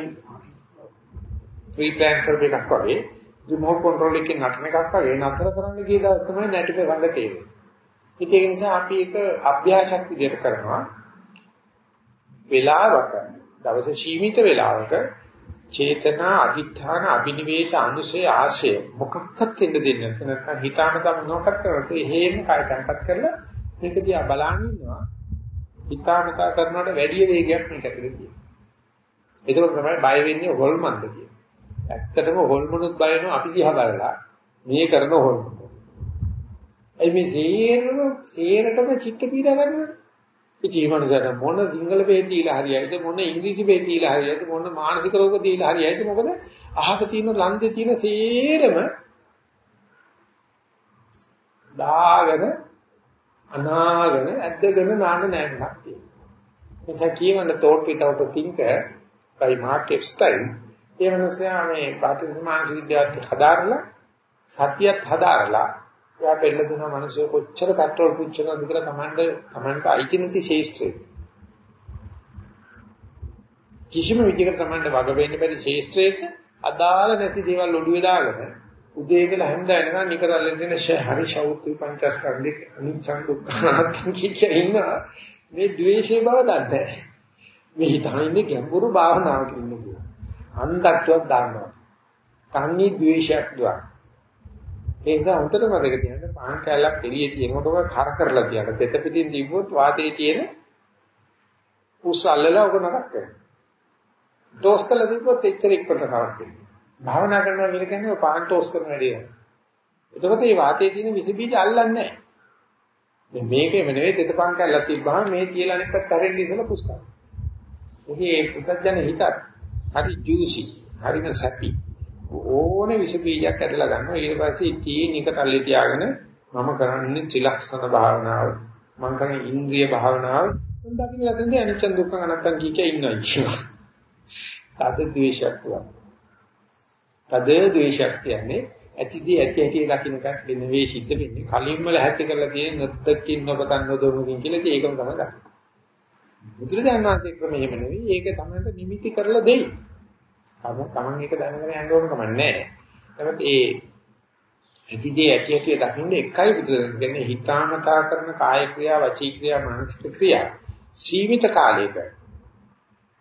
ප්‍රී ප්ලෑන් කරපු එකක් වගේ රිමෝට් කන්ට්‍රෝල් එකකින් නටන එකක් වගේ නතර කරන්න ගිය දවස් තමයි නැටිප වඳ තේරෙන්නේ. ඉතින් ඒක නිසා අපි ඒක අභ්‍යාසයක් විදිහට කරනවා. වෙලාවක දවසේ සීමිත වෙලාවක චේතනා අදිඨාන අබිනිවේෂ අනුසය ආශය මොකක්වත් වෙන්න දෙන්නේ නැහැ. නැත්නම් හිතාන තම මොකක්වත් කරන්නේ එහෙම කය තැම්පත් කරලා මේක දිහා බලාගෙන ඉන්නවා. හිතාමතා කරනවට වැඩි වේගයක් මේක ඇතුලේ තියෙනවා. ඒක තමයි බය වෙන්නේ හොල්මන්ද කියන්නේ. ඇත්තටම හොල්මනුත් බය වෙනවා අපි දිහා බලලා මේ කරන හොරම. ඒ මේ සේරම සේරටම චිත්ත පීඩා ගන්නවා. ඉතින් මනසට මොන සිංහල බෙහෙත් දීලා හරියයිද මොන ඉංග්‍රීසි බෙහෙත් දීලා හරියයිද මොන මානසික රෝග දීලා හරියයිද මොකද අහක තියෙන ලන්දේ තියෙන සේරම දාගෙන අනාගෙන ඇද්දගෙන නාන නෑමක් තියෙනවා. එනිසා කියවන thought without a thinker by Mark Epstein ඒ වෙනසයා මේ පාටිස් මානසික විද්‍යාවත් හදාරලා සතියත් හදාරලා එයා බෙල්ල දුන මිනිස්සු කොච්චර පෙට්‍රල් පුච්චනවද කියලා Tamand Tamand අයිති නැති ශේෂ්ත්‍රය. කිසිම විදිහකට Tamand වග වෙන්න බැරි ශේෂ්ත්‍රයක අදාළ නැති දේවල් ඔළුවේ දාගෙන උදේ ඉඳලා හැන්ද වෙනකන් නිකරල්ලෙන් දෙන හරි ශෞත්‍ය පංචස්කන්ධේ අනිච්ච දුක්ඛ අනාත්ම කිච්චේ ඉන්න මේ ද්වේෂේ බව දන්නේ මේ හිතන්නේ ගැඹුරු භාවනාවක ඉන්නේ කියලා. අන්දට්ටුවක් දාන්නවා. තන්නේ ද්වේෂයක් දුවක්. ඒ නිසා උන්ට මතක තියාගන්න පාන් කැලක් එළියේ තියෙනකොට ඔක කර කරලා තියන්න. තෙත පිටින් දීපුවොත් වාතයේ තියෙන උස්සල්ලලා ඔක නරක වෙනවා. ඩෝස් කළා දීපුවොත් එච්චර ඉක්මනට නරක වෙනවා. භාවනා කරනවා කියලා කියන්නේ පාන් ටෝස් කරන වැඩේ. එතකොට මේ වාතයේ තියෙන විස බීජ අල්ලන්නේ නැහැ. මේ මේකෙම නෙවෙයි තෙත පාන් කැලක් තිබ්බහම මේ තියලා අනිත් පැත්ත හැරෙන්න ඉස්සලා පුස්කා. ඔහේ පුතඥ හිතත් හරි ජූසි හරිම සැපි ඕනේ විස බීජයක් ඇදලා ගන්නවා ඊට පස්සේ තීන එක තල්ලේ තියාගෙන මම කරන්නේ ත්‍රිලක්ෂණ භාවනාව මම කරන්නේ ඉන්ද්‍රිය භාවනාව මම දකින්න ලැබෙන්නේ අනිච්ච දුක්ඛ අනත්තං කීක ඉන්නවා කියනවා. තාසේ ද්වේෂයක් තුවා. තදේ ද්වේෂයක් කියන්නේ ඇතිදී ඇති ඇති දකින්න එකක් නෙවෙයි සිද්ධ වෙන්නේ. කලින්ම ලැහැත්ති කරලා තියෙන නොදකින් නොපතන් නොදොමුකින් කියලා ඒකම තමයි ගන්න. බුදුරජාණන් වහන්සේ ක්‍රම එහෙම නෙවෙයි. ඒක තමයි නිමිති කරලා දෙයි. තම තමන් ඒක දැනගෙන යන්න ඕන කම නැහැ. නමුත් ඒ ඇතිදී ඇති ඇති දකින්න එකයි බුදුරජාණන් කියන්නේ හිතාමතා කරන කාය ක්‍රියා, වචී ක්‍රියා, මානසික ක්‍රියා සීමිත කාලයක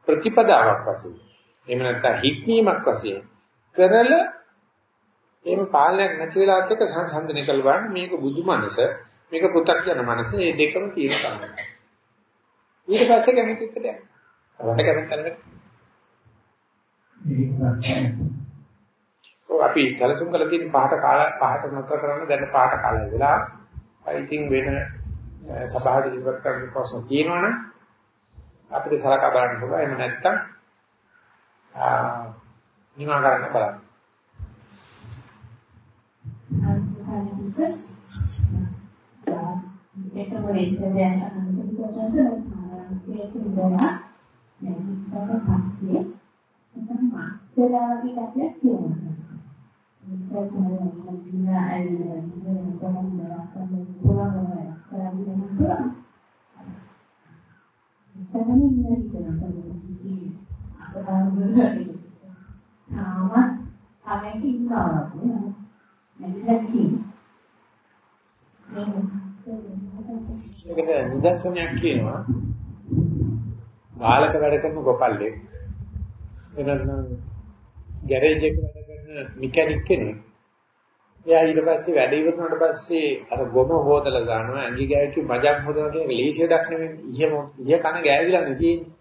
ප්‍රතිපදාවක් වශයෙන් එහෙම නැත්නම් හික්මීමක් වශයෙන් කරලා එහෙම පාලනයක් නැති වෙලාවත් එක සංසන්දනය කළ බලන්න මේක බුදු මනස මේක පෘථග්ජන මනස මේ දෙකම තියෙන කාරණා. ඊට පස්සේ කැමති එකට යන්න. අපිට කැමති අපි සැලසුම් කරලා තියෙන පහට කාලා පහට නතර කරන්න දැන් පහට කාලය වෙලා I think වෙන සභාවට ඉස්වත් කරන්න ප්‍රශ්න තියෙනවනේ අපිට සලකා බලන්න පුළුවන් එහෙම නැත්නම් නිමා ගන්න බලන්න. ඒක මොලේ දැන් අනුකම්පාවෙන් ඒක ඉඳලා දැන් පස්සේ එතන මාස්ටර්ලා වගේ කටයක් කියනවා. ඒක තමයි මම කියන අයියෝ මම කොහොමද කරන්නේ පුළුවන් කරන්නේ පුළුවන්. එතන ඉන්නේ කියලා අපදාන්නේ තාමත් අමෙක ඉන්නවා ඒකට නිදර්ශනයක් කියනවා බාලක වැඩ කරන ගොපල්ලෙක් එනනම් ගෑරේජ් එක වැඩ කරන මෙකැනික් කෙනෙක්. එයා ඊට පස්සේ වැඩ ඉවරනට පස්සේ අර ගොම හොදලා දානවා ඇඟි ගෑවිච්ච මජක් හොදනවා කියන ලීසියඩක් නෙමෙයි. ඉහ ඉහ කන ගෑවිලා නෙ තියෙන්නේ.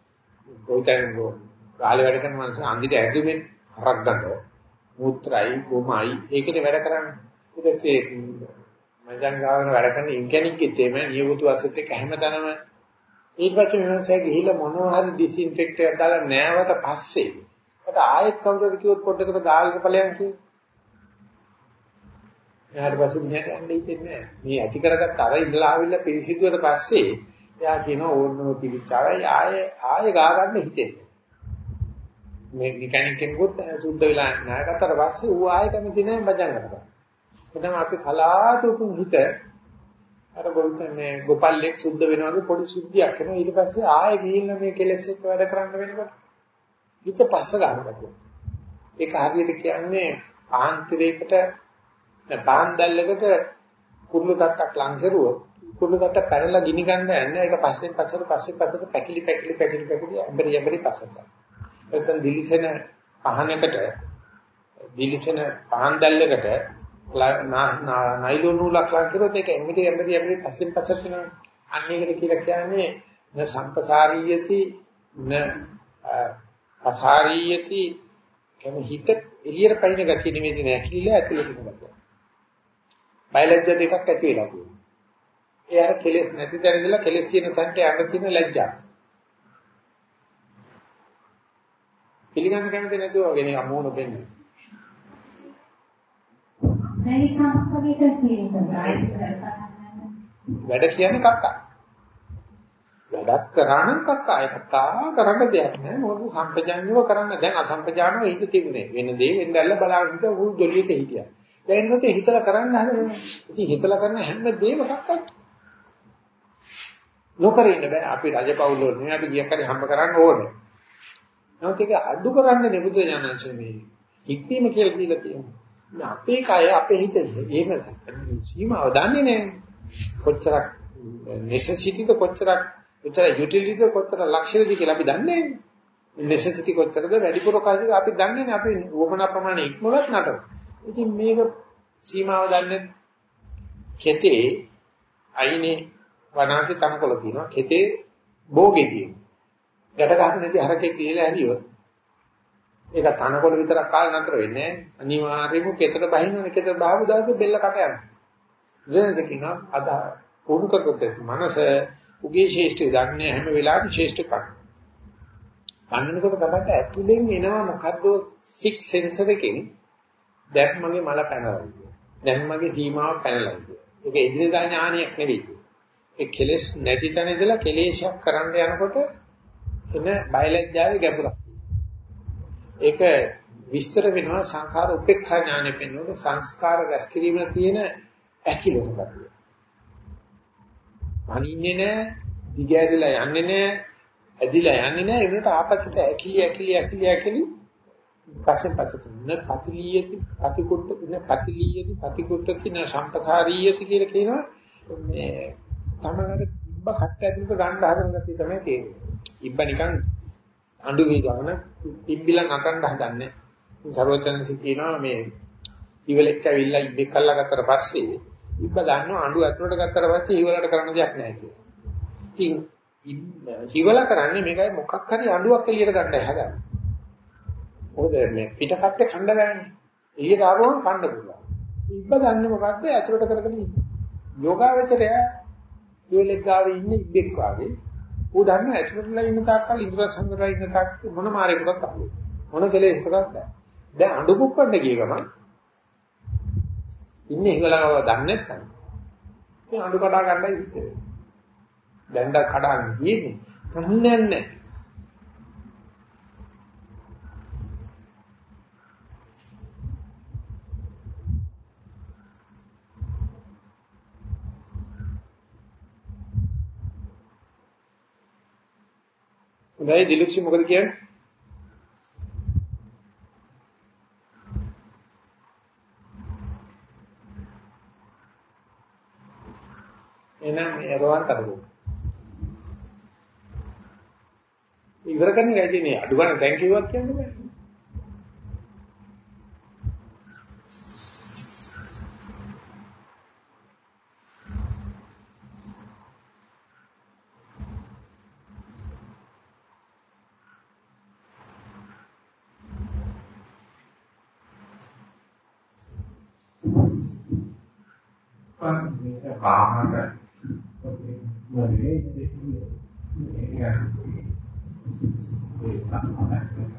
කොයිතරම් ගෝ ගාලේ වැඩ කරන මනුස්සය අන්දිට ඇදුමින් හරක් ගන්නවා. මුත්‍රායි ගොමයි ඒකේ වැඩ කරන්නේ. ඊට පස්සේ මජන් ගාවන වැඩ කරන ඉන්කැනික්ෙත් එමේ නියපොතු අසෙත් එක හැමතැනම ඊට පස්සේ මනුස්සයා ගිහිල්ලා මොනවා හරි ඩිස්ඉන්ෆෙක්ට් එකක් දාලා නෑවට පස්සේ මට ආයෙත් කවුරුද කිව්වොත් පොඩ්ඩකට ගාලක ඵලයන් කිව්වේ එයාට පස්සේ මිනිහට යන්න හිතෙන්නේ නැහැ. මේ ඇති කරගත්ත අර ඉඳලා ආවිල්ලා පිරිසිදුවට පස්සේ එයා කියනවා ඕනෝ තිබිච්චාවයි ආයේ ආයේ ගා ගන්න හිතෙන්නේ. මේ මෙකැනික් කෙනෙකුත් සුද්ධ වෙලා නායකතර පස්සේ ඌ ආයෙ කැමති නැහැ බජන් කරලා. එතන අපි කලාතුරකින් හිත අර ගොල්තනේ ගෝපල්ලෙක් සුද්ධ වෙනවාගේ පොඩි සුද්ධියක් කරනවා ඊට පස්සේ ආයෙ ගිහිල්ලා මේ කෙලස් එක්ක වැඩ කරන්න වෙනකොට හිත පස්ස ගන්නවා. ඒක හරියට කියන්නේ ආන්තරයකට පාන් දැල්ලකට කුරුළු තට්ටක් ලං කරුවොත් කුරුළු තට්ට පැනලා ගිනි ගන්න යන්නේ ඒක පස්සෙන් පස්සට පස්සෙන් පස්සට පැකිලි පැකිලි පැකිලි පැකිලි ඇඹරි ඇඹරි පස්සට. එතෙන් දිලිසෙන පහනකට දිලිසෙන පහන් දැල්ලකට නයිලෝන් නූලක් ලං කරුවොත් ඒක එම්මිටි එම්මිටි එම්මිටි පස්සෙන් පස්සට යනවා. අන්න ඒකට කියලා කියන්නේ න සම්පසාරීයති න අසාරීයති කියන්නේ හිත එළියට පයින් ගතිය නෙමෙයි නෑ කිලිලා ඇතුළට යන ගතිය. බයලජ්ජා දෙකක් ඇති වෙලා තියෙනවා. ඒ අර කෙලෙස් නැති තැන ඉඳලා කෙලෙස් තියෙන තැනට යන්න තියෙන ලැජ්ජා. පිළිගන්න කැමති නැතුව වගේ නිකන් මූණ දෙන්නේ. වැඩ කියන්නේ කක්කා. වැඩක් කරා නම් කක්කා. ඒ කක්කා කරන්න දෙයක් නෑ. මොකද සම්පජාන්‍යව කරන්න දැන් අසම්පජානව හිත තිබුණේ. වෙන දේ වෙන්න ඇල්ල බලාගෙන ඉඳ උ ජොලියක හිටියා. දැන් නැත්නම් හිතලා කරන්න හදනවා. ඉතින් හිතලා කරන හැම දෙයක්ම කක්කා. නොකර ඉන්න බෑ. අපි රජපෞල් වල නෙවෙයි අපි ගියක් හරි හම්බ කරන්න ඕනේ. නමුත් ඒක අඩු කරන්නේ නෙබුද ඥානංශ මේ ඉක්මීම කියලා දීලා තියෙනවා. අපේ කය අපේ හිත එහෙම සීමාව දන්නේ නැහැ. කොච්චරක් necessity ද කොච්චරක් කොච්චර utility ද කොච්චර ලක්ෂණද කියලා අපි දන්නේ නැහැ. necessity කොච්චරද වැඩිපුර කායික අපි දන්නේ නැහැ. අපි වමන ප්‍රමාණය ඉක්මවත් නටන. ඉතින් මේක සීමාව දන්නේ කෙතේ අයිනේ වනාකේ තනකොළ තියෙනවා. කෙතේ භෝගේ තියෙනවා. ගැට ගන්න නැති හරකෙක් කියලා හැරියොත් ඒක තනකොළ විතරක් කාලේ නතර වෙන්නේ නැහැ. අනිවාර්යයෙන්ම කෙතර බහිනවනේ කෙතර බහපු දාක බෙල්ල කට යනවා. දැනට කියනවා අද පුහුණු කරගත්ත මනස උගේ ශේෂ්ඨය දන්නේ හැම වෙලාවෙම ශේෂ්ඨ කන. කන්නකොට තමයි ඇතුලෙන් එනවා මොකද්ද සික් සෙන්සර් එකෙන් දැන් මගේ මල පැනලා දැන් මගේ සීමාව පැනලා ඒක එදිනදා ඥානයක් නෙවෙයි. ඒ කෙලෙස් නැති තැන ඉඳලා කෙලේශයක් කරන්න යනකොට එන බයලජ්ජාවේ ගැඹුරක්. ඒක විස්තර වෙනවා සංඛාර උපේක්ඛා ඥානෙ පෙන්වනකොට සංස්කාර රැස් කිරීම තියෙන ඇකිලෙන ගතිය. අනින්නේ නැහැ, දිගෑරිලා යන්නේ නැහැ, ඇදිලා යන්නේ නැහැ. ඒකට ආපස්සට ඇකිලි ඇකිලි ඇකිලි ඇකිලි පස්සේ පස්සට න පතිලියති පතිකුට්ට න පතිලියති පතිකුට්ටති න සම්පසාරීයති කියලා කියනවා. මේ තමකට ඉබ්බ කට්ට ඇතුළට ගන්න හදන ගතිය තමයි තියෙන්නේ. ඉබ්බ නිකන් අඬු වේගන පිම්බිලා නටන්න හදන්නේ. සර්වචනසි කියනවා මේ ඉවලෙක් ඇවිල්ලා ඉබ්බෙක් අල්ලා ගත්තට පස්සේ ඉබ්බ දන්නවා අඬු ඇතුලට ගත්තට පස්සේ ඉවලට කරන්න දෙයක් නැහැ කියලා. ඉතින් ඉවල කරන්නේ මේකයි මොකක් හරි අඬුවක් එළියට ගන්නයි හදන්නේ. මොකද මේ පිට කට්ටේ කණ්ඩ බෑනේ. එළියට ආවම කණ්ඩ පුළුවන්. ඉබ්බ දන්නේ මොකද්ද ඇතුලට කරගෙන ඉන්නේ. යෝගාවචරය ඉවලෙක් ගාවේ ඉන්නේ ඉබ්බෙක් වාගේ ඌ දන්නවා ඇතුළටලා ඉන්න තාක්කල් ඉන්ද්‍ර සංගරලා ඉන්න තාක් මොන මාරේකටත් අහු මොන කෙලෙසකටත් බෑ. දැන් අඬු කුප්පන්න ගිය ගමන් ඉන්නේ හිඟලව දන්නේ නැත්නම් ඉතින් අඬු කඩා ගන්නයි හිතේ. දැන් ඩ කඩාගෙන තියෙන්නේ. තන්නේ නැහැ. හොඳයි දිලුක්ෂි මොකද කියන්නේ? එහෙනම් එරවන් තරගු. ඉවර කරන්න ගෑදී අඩු ගන්න තැන්ක් යූ වත් කියන්න බෑ. කාමකට මොලේ දෙන්නේ ඒක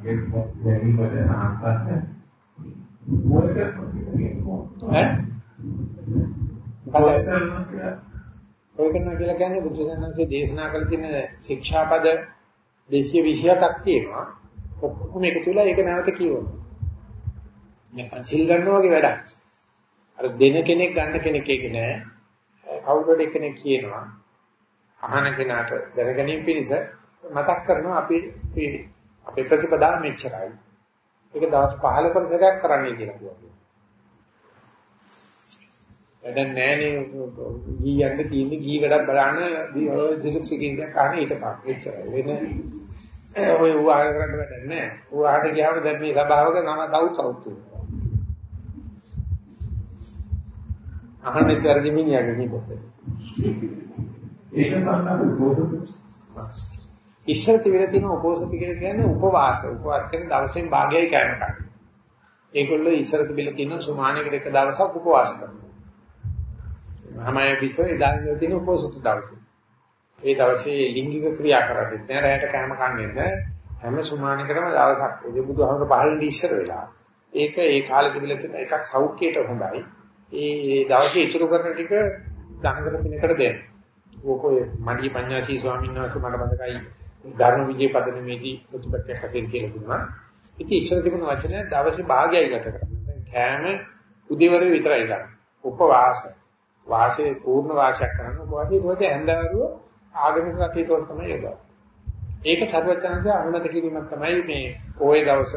ඒ තමයි වල ආකාශ මොලක ඈ ඔය කරනවා කියලා කියන්නේ බුදුසසුනේ දේශනා කළ තියෙන ශික්ෂාපද 227ක් තියෙනවා. ඔක්කොම එකතු වෙලා ඒක නැවත කියවනවා. දැන් පන්සිල් ගන්නවා වගේ වැඩක්. අර දෙන කෙනෙක් ගන්න කෙනෙක් ඒක නෑ. කවුරුද කෙනෙක් කියනවා අහන කෙනාට දැනගැනීම පිණිස මතක් කරනවා අපි අපේ ප්‍රතිපදාව මෙච්චරයි. ඒක දවස් 15 කරසයක් කරන්නයි කියලා කිව්වා. වැඩක් නෑනේ ගීයන්ට තියෙන්නේ ගී වැඩක් බලන්න දිලුක්සිකින් ගන්න හිටපන්. එච්චරයි. වෙන ඔය උවාහ කරන්න වැඩක් නෑ. උවාහට ගියාම දැන් මේ සභාවක නම තවුත් සවුත් වෙනවා. අහන්නේ තරදි මිනිහාගේ නිපොතේ. ඒක තමයි පොදු ඉස්සර තිබිලා තියෙන උපෝසත කියලා කියන්නේ උපවාස. උපවාස කියන්නේ දවසෙන් භාගයයි කෑම කන්නේ. ඒගොල්ලෝ ඉස්සර තිබිලා තියෙන සුමානයකට එක දවසක් උපවාස කරනවා. මහමය විසෝ එදාගෙන තියෙන උපෝසත දවසේ. ඒ දවසේ ලිංගික ක්‍රියා කරන්නේ නැහැ. රැයට කැම කන්නේ නැහැ. හැම සුමානිකරම දවසක් ඒ බුදුහමර පහළින් ඉස්සර වෙලා. ඒක ඒ කාලේ තිබිලා තියෙන එකක් සෞඛ්‍යයට හොඳයි. ඒ දවසේ ඉතුරු කරන ටික දහකට පිනකට දෙන්න. ඕකෝ මඩි පඤ්ඤාසී ස්වාමීන් වහන්සේ මට මතකයි ධර්ම විජේ පදනමේදී ප්‍රතිපත්තියක් වශයෙන් කියලා දුන්නා. ඉතින් ඉස්සර තිබුණ වචනය දවසේ භාගයයි ගත කරන්නේ. කෑම උදේවරු විතරයි ගන්න. උපවාස. වාසයේ පූර්ණ වාසයක් කරන්න උපවාසයේ ඊට ඇඳවරුව ආගමික කටයුතු වල තමයි යොදවන්නේ. ඒක සර්වඥාන්සේ අනුමත කිරීමක් තමයි මේ පොයේ දවස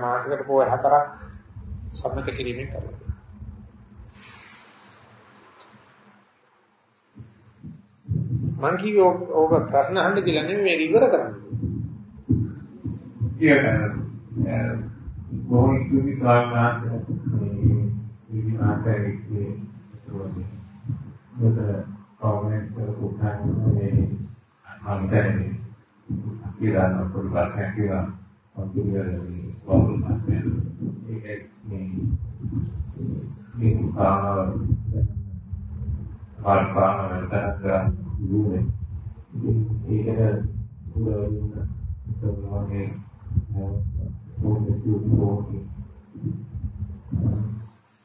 මාසයකට පොය හතරක් සම්මත කිරීමෙන් කරන්නේ. මං කිව්වේ ඕක ප්‍රශ්න අහන්න කියලා නෙමෙයි මේක ඉවර කරන්න. කියන්නේ කොහොමද කිව්වේ කාරණාස මේ විනාශයේ ඒකේ මොකද කවුරුත් කරපුවානේ මන්තරේ කියලා පොඩි පාඩයක් කියලා කම්පියුටර් වවුල් පාඩයක් ඒක මේ මේ කාම පාඩම් වලට දුන්නේ ඒකට පුරවන්න සෝමනේ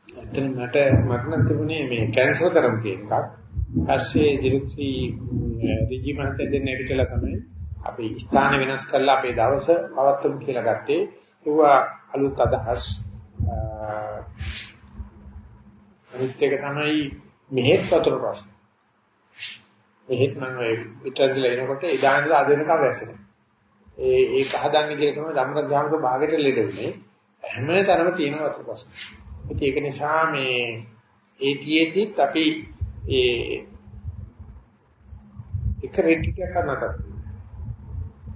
ඇත්තට මට මට නම් තිබුණේ මේ කැන්සල් කරමු කියන එකක්. පස්සේ දිරුක්සි රිජි මහත්තයා දෙන්න ඇවිල්ලා තමයි අපි ස්ථාන වෙනස් කරලා අපේ දවස පවත්වමු කියලා ගත්තේ. ඒවා අලුත් අදහස් අනිත් එක තමයි මෙහෙත් වතුර ප්‍රශ්න. මෙහෙත් මම විතරදලා එනකොට එදා ඉඳලා අද වෙනකම් වැස්සෙනවා. ඒ ඒක හදන්නේ කියලා තමයි ධම්ම ධාමක භාගයට ලෙඩ වෙන්නේ. හැමතැනම තියෙන වතුර ප්‍රශ්න. ඒක නිසා මේ ඒ තියේදිත් අපි ඒ එක රෙඩිටියක් කරනකට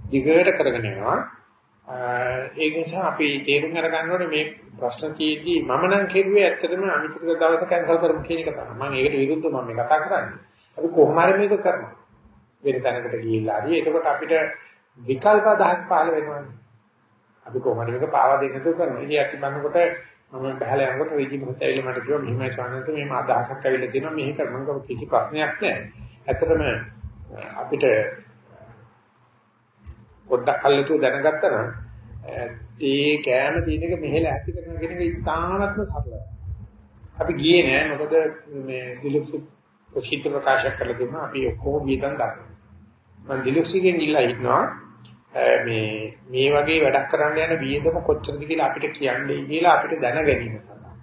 දිගට කරගෙන යනවා. ඒ නිසා අපි තේරුම් අරගන්න ඕනේ මේ ප්‍රශ්න තියෙද්දි මම නම් කෙරුවේ ඇත්තටම අනිතික දවස කැන්සල් කරමු කියන එක තමයි. මම ඒකට විරුද්ධව මම මේ කතා කරන්නේ. අපි කොහොම හරි මේක කරනවා. වෙන තැනකට ගිහිල්ලා හරි එතකොට අපිට විකල්ප අදහස් පහළ වෙනවානේ. අපි කොහොම හරි මේක පාවා දෙන්න තු කරනවා. ඉතින් අපි බලනකොට මම බහලා යනකොට රීජි මොහොත ඇවිල්ලා මට කිව්වා මෙහිමයි ස්වාමීන් මෙහෙම අදහසක් ඇවිල්ලා තියෙනවා මෙහි කරනවා කිසි ප්‍රශ්නයක් නැහැ. ඇත්තටම අපිට පොඩ්ඩක් කල්ලාතු දැනගත්තා නම් ඒ කෑම තියෙන එක මෙහෙල ඇති කරන කෙනෙක් ඉතාමත්ම සරලයි. අපි ගියේ නෑ මොකද මේ දිලුක්සු ප්‍රසිද්ධ ප්‍රකාශ කරලා දුන්නා අපි ඔක්කොම වියදම් ගන්නවා. මම දිලුක්සිගෙන් ගිහලා ඉන්නවා මේ මේ වගේ වැඩක් කරන්න යන වියදම කොච්චරද කියලා අපිට කියන්නේ කියලා අපිට දැන ගැනීම සඳහා.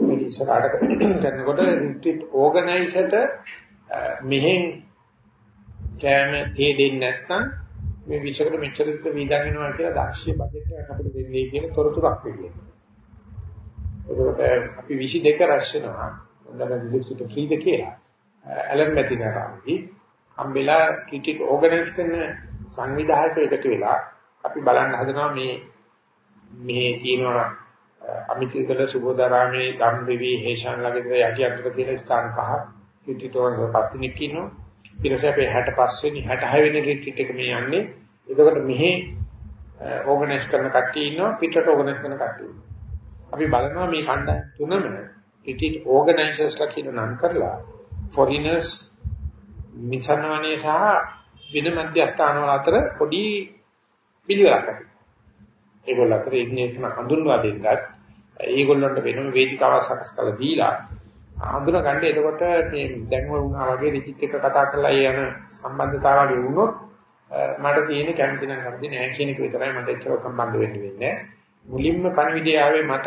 මේ ඉස්සරහට කරනකොට රිට්‍රීට් ඕගනයිසර්ට මෙහෙන් කෑම තේ දෙන්නේ නැත්නම් මේ විශ්වකට මෙච්චර සිත වීදන් වෙනවා කියලා දක්ෂිය බජට් එකක් අපිට දෙන්නේ කියන තොරතුරක් පිළිගන්න. ඒකට අපි 22 රැස් වෙනවා. හොඳට ලිස්ට් ෆ්‍රීද කියලා. ඇලන් මැතිනරාමි හම්බෙලා ටිටික් ඕගනයිස් කරන සංවිධායක එකතු වෙලා අපි බලන්න හදනවා මේ මේ තියෙනවා අමිතිකල සුබෝධාරාමේ ධම්විවි හේෂාන් ළඟදී යටි අතට තියෙන ස්ථාන පහ ටිටිටෝන් පත්තිනික් ඉන්නවා. ඊට පස්සේ අපේ 65 වෙනි 66 වෙනි රිට්‍රීට් එක මේ යන්නේ. එතකොට මෙහි ඕගනයිස් කරන කට්ටිය ඉන්නවා පිටට ඕගනයිස් කරන කට්ටිය අපි බලනවා මේ කණ්ඩායම් තුනම රිට්‍රීට් ඕගනයිසර්ස්ලා කියන නම් කරලා foreigners මිසන්වනේ සහ වෙන මධ්‍යස්ථාන වල අතර පොඩි පිළිවෙලක් ඇති. ඒගොල්ල අතර ඉන්නේ තම හඳුන්වා දෙන්නත් ඒගොල්ලන්ට වෙනම වේදිකාවක් සකස් කරලා දීලා හඳුනා ගන්න එතකොට මේ දැන් වුණා වගේ රිජිත් එක කතා කරලා යන සම්බන්ධතාවය වුණොත් මට තියෙන කැමති නම් කැමති නෑ කියන එක විතරයි මට එච්චර සම්බන්ධ වෙන්න වෙන්නේ. මුලින්ම පණවිඩය ආවේ මට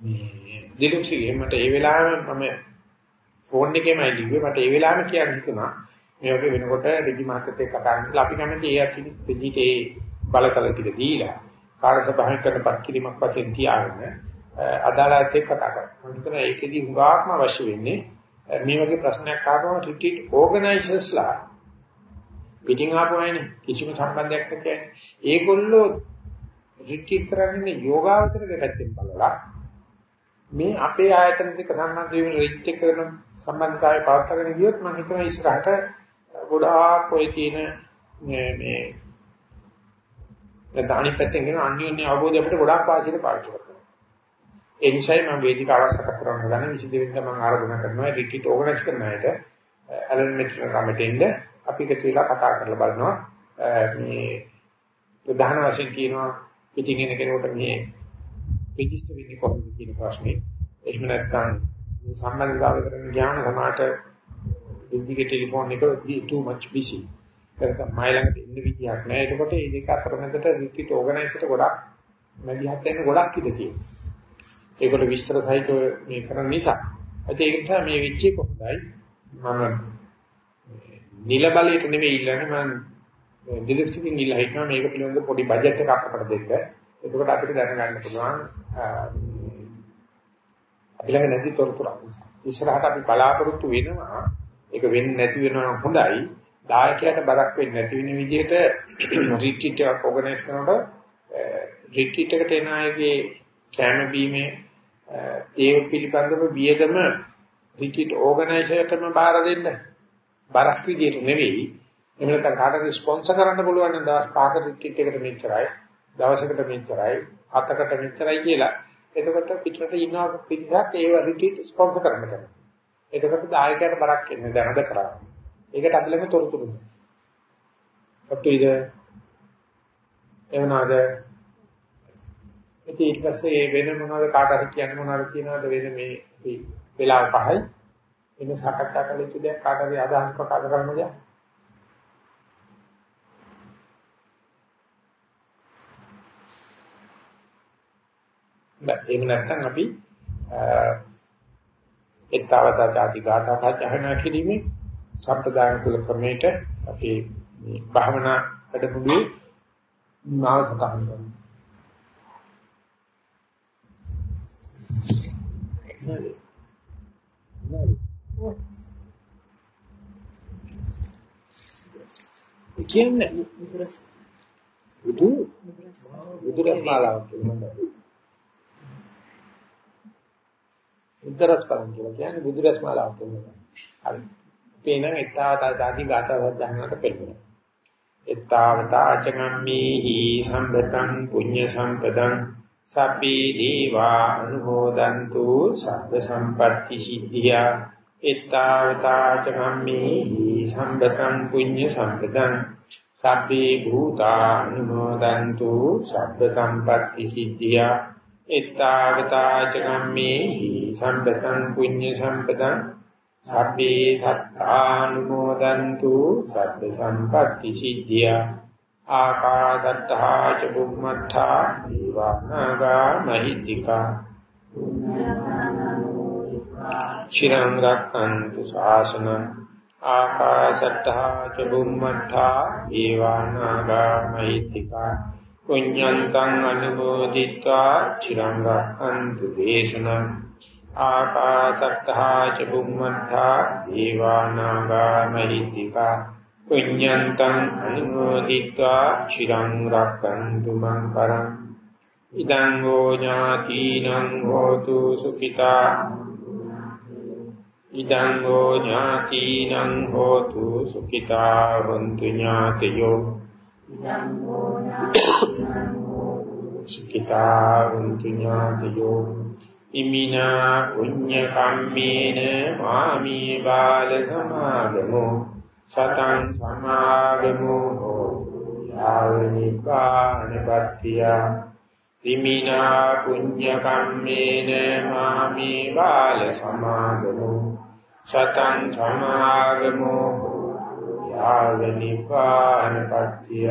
මේ දිලුක්ෂිගේ මට ඒ වෙලාවෙම මම ෆෝන් එකේමයි ලිව්වේ මට ඒ වෙලාවෙම කියන්න හිතුණා මේ වගේ වෙනකොට රෙදි මාත්‍යත් එක්ක කතා කරලා අපි කැමති ඒ අකිලි රෙදිට ඒ බලතල ටික දීලා කාර්යසභාවෙන් කරපත් කිරීමක් වශයෙන් තියාගෙන අදාළත් එක්ක කතා කරා. මම හිතනවා ඒකෙදි හුඟක්ම අවශ්‍ය වෙන්නේ මේ වගේ ප්‍රශ්නයක් ආවම රිට්‍රීට් ඕගනයිසර්ස්ලා පිටින් ආපුවයිනේ කිසිම සම්බන්ධයක් නැති අය. ඒගොල්ලෝ රිට්‍රීට් කරන්නේ යෝගාවචරයේ පැත්තෙන් බලලා මේ අපේ ආයතන දෙක සම්බන්ධ වෙන රෙජිස්ටර් කරන සම්බන්ධතාවය පවත්වාගෙන ගියොත් මම හිතනවා ඉස්සරහට ගොඩාක් ඔය තියෙන මේ මේ දැන් අනිත් පැත්තෙන් කියන අන්‍යෝන්‍ය අවබෝධය අපිට ගොඩාක් වාසියට පාවිච්චි කරනවා. ඒ නිසායි මම වේදිකාව සකස් කරන්න ගන්න 22 වෙනිදා මම ආරාධනා කරනවා රිට්‍රීට් ඕගනයිස් කරන අයට ඇලන් මෙට්‍ර කමිටෙන්ද අපි එකතු වෙලා කතා කරලා බලනවා. Eh, මේ ප්‍රධාන වශයෙන් කියනවා පිටින් එන කෙනෙකුට මේ රෙජිස්ටර් වෙන්නේ කොහොමද කියන ප්‍රශ්නේ එහෙම නැත්නම් සම්බන්ධතාව කරන ඥාන සමාට ඉන්දිගේ ටෙලිෆෝන් එක too much busy. ඒක මයි ළඟට ඉන්න විදියක් නෑ. ඒකකොට මේ දෙක අතර මැදට රිට්‍රීට් ඕගනයිසර්ට ගොඩක් මැදිහත් වෙන්න ගොඩක් ඉඩ තියෙනවා. ඒකට විස්තර සහිතව මේ කරන නිසා. ඒක නිසා මේ විච්චේ කොහොමදයි මම නිල බලයට නෙමෙයි ඉල්ලන්නේ මම ඩිලෙක්ටිකින් ඉල්ලා හිටනවා මේක පිළිබඳව පොඩි බජට් එකක් අපට දෙන්න. එතකොට අපිට දැනගන්න පුළුවන් අපි ළඟ නැති තොරතුරු ඉස්සරහට අපි බලාපොරොත්තු වෙනවා ඒක වෙන්නේ නැති වෙනවා හොඳයි. දායකයාට බරක් වෙන්නේ නැති වෙන විදිහට රිට්‍රීට් එකක් ඕගනයිස් කරනකොට රිට්‍රීට් එකට එන අයගේ කැම බීමේ ඒ පිළිබඳව වියදම රිට්‍රීට් ඕගනයිසර්ටම බාර දෙන්න. බරක් විදිහට නෙවෙයි. එහෙම නැත්නම් කාටද ස්පොන්සර් කරන්න පුළුවන් නම් දවස් පහක රිට්‍රීට් එකට මෙච්චරයි. දවසකට මෙච්චරයි හතකට මෙච්චරයි කියලා එතකොට පිටරට ඉන්නවා පිටසක් ඒව රිට්‍රීට් ස්පොන්සර් කරන්න කරනවා. එතකොට දායකයට බරක් එන්නේ දැනද කරා. ඒකට අපි ළඟ තොරතුරු නෑ. අපිට එවනාද ඉතින් ඊට පස්සේ වෙන මොනවද කාට හරි කියන්න මොනවද කියනවද වෙන මේ අපි වෙලාව පහයි එන්න සාකච්ඡා කළ යුතු දෙයක් කාට හරි අදහස් ප්‍රකාශ කරන්න දෙයක් එහෙම නැත්නම් අපි එත්තවතා ಜಾති ගාථා සත්‍යයනා කිරීමේ සම්ප්‍රදාන කුල ක්‍රමයට අපි මේ භාවනා වැඩමුළුවේ නාම සටහන් කරනවා. කියන්නේ බුදු බුදුරස් මාලාවක් කියන්නේ බුද්ධරස් බලන් කියලා කියන්නේ බුදු රස් මාලාවක් කියනවා. හරි. පේන එත්තාවතා දාති ගාථා සද්ධානකට පෙන්නනවා. එත්තාවතා චගම්මේහි සම්බතං පුඤ්ඤ සම්පදං සබ්බේ දීවා අනුමෝදන්තු සබ්බ සම්පatti සිද්ධියා එත්තාවතා චගම්මේහි සම්බතං පුඤ්ඤ සම්පදං සබ්බේ භූතා අනුමෝදන්තු සබ්බ සම්පatti සිද්ධියා එත්තාවතා චගම්මේහි සම්පතං පුඤ්ඤ සම්පතං සබ්බේ සත්තානුමෝදන්තු සබ්බ සම්පatti සිද්ධියා ආකාශත්තා ච බුම්මත්තා දීවානාගා මහිත්‍තිකා චිරං රක්칸තු ශාසනං ආකාශත්තා ච බුම්මත්තා දීවානාගා මහිත්‍තිකා පුඤ්ඤන්තං අනුමෝදිत्वा චිරං රක්ඛන්තු දේශනං ආකාශත්තා ච බුම්මත්තා දීවානාගා මහිත්‍තිකා පුඤ්ඤන්තං අනුමෝදිत्वा චිරං රක්ඛන්තු මං පරං ඉදං ෝ ඥාතිනං හෝතු සුඛිතා ඉදං ෝ ඥාතිනං හෝතු සුඛිතා වന്തു ඥාතයෝ ඉදං ෝ ඥාතිනං සිකිතා උන්තිඥාතයෝ ඉමිනා පුඤ්ඤ කම්මේන මාමි බාල සමාගමෝ සතං සමාගමෝ යාව නිපානපත්තිය ඉමිනා පුඤ්ඤ කම්මේන මාමි බාල සමාගමෝ සතං සමාගමෝ යාව නිපානපත්තිය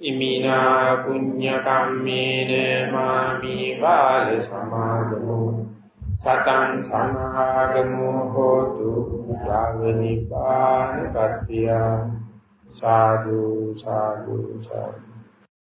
ඉමිනා පුඤ්ඤ කම්මේන මාමි බාල සමාගමෝ සතං සමාගමෝ හෝතු යාව නිපානපත්තිය සාදු සාදු සාදු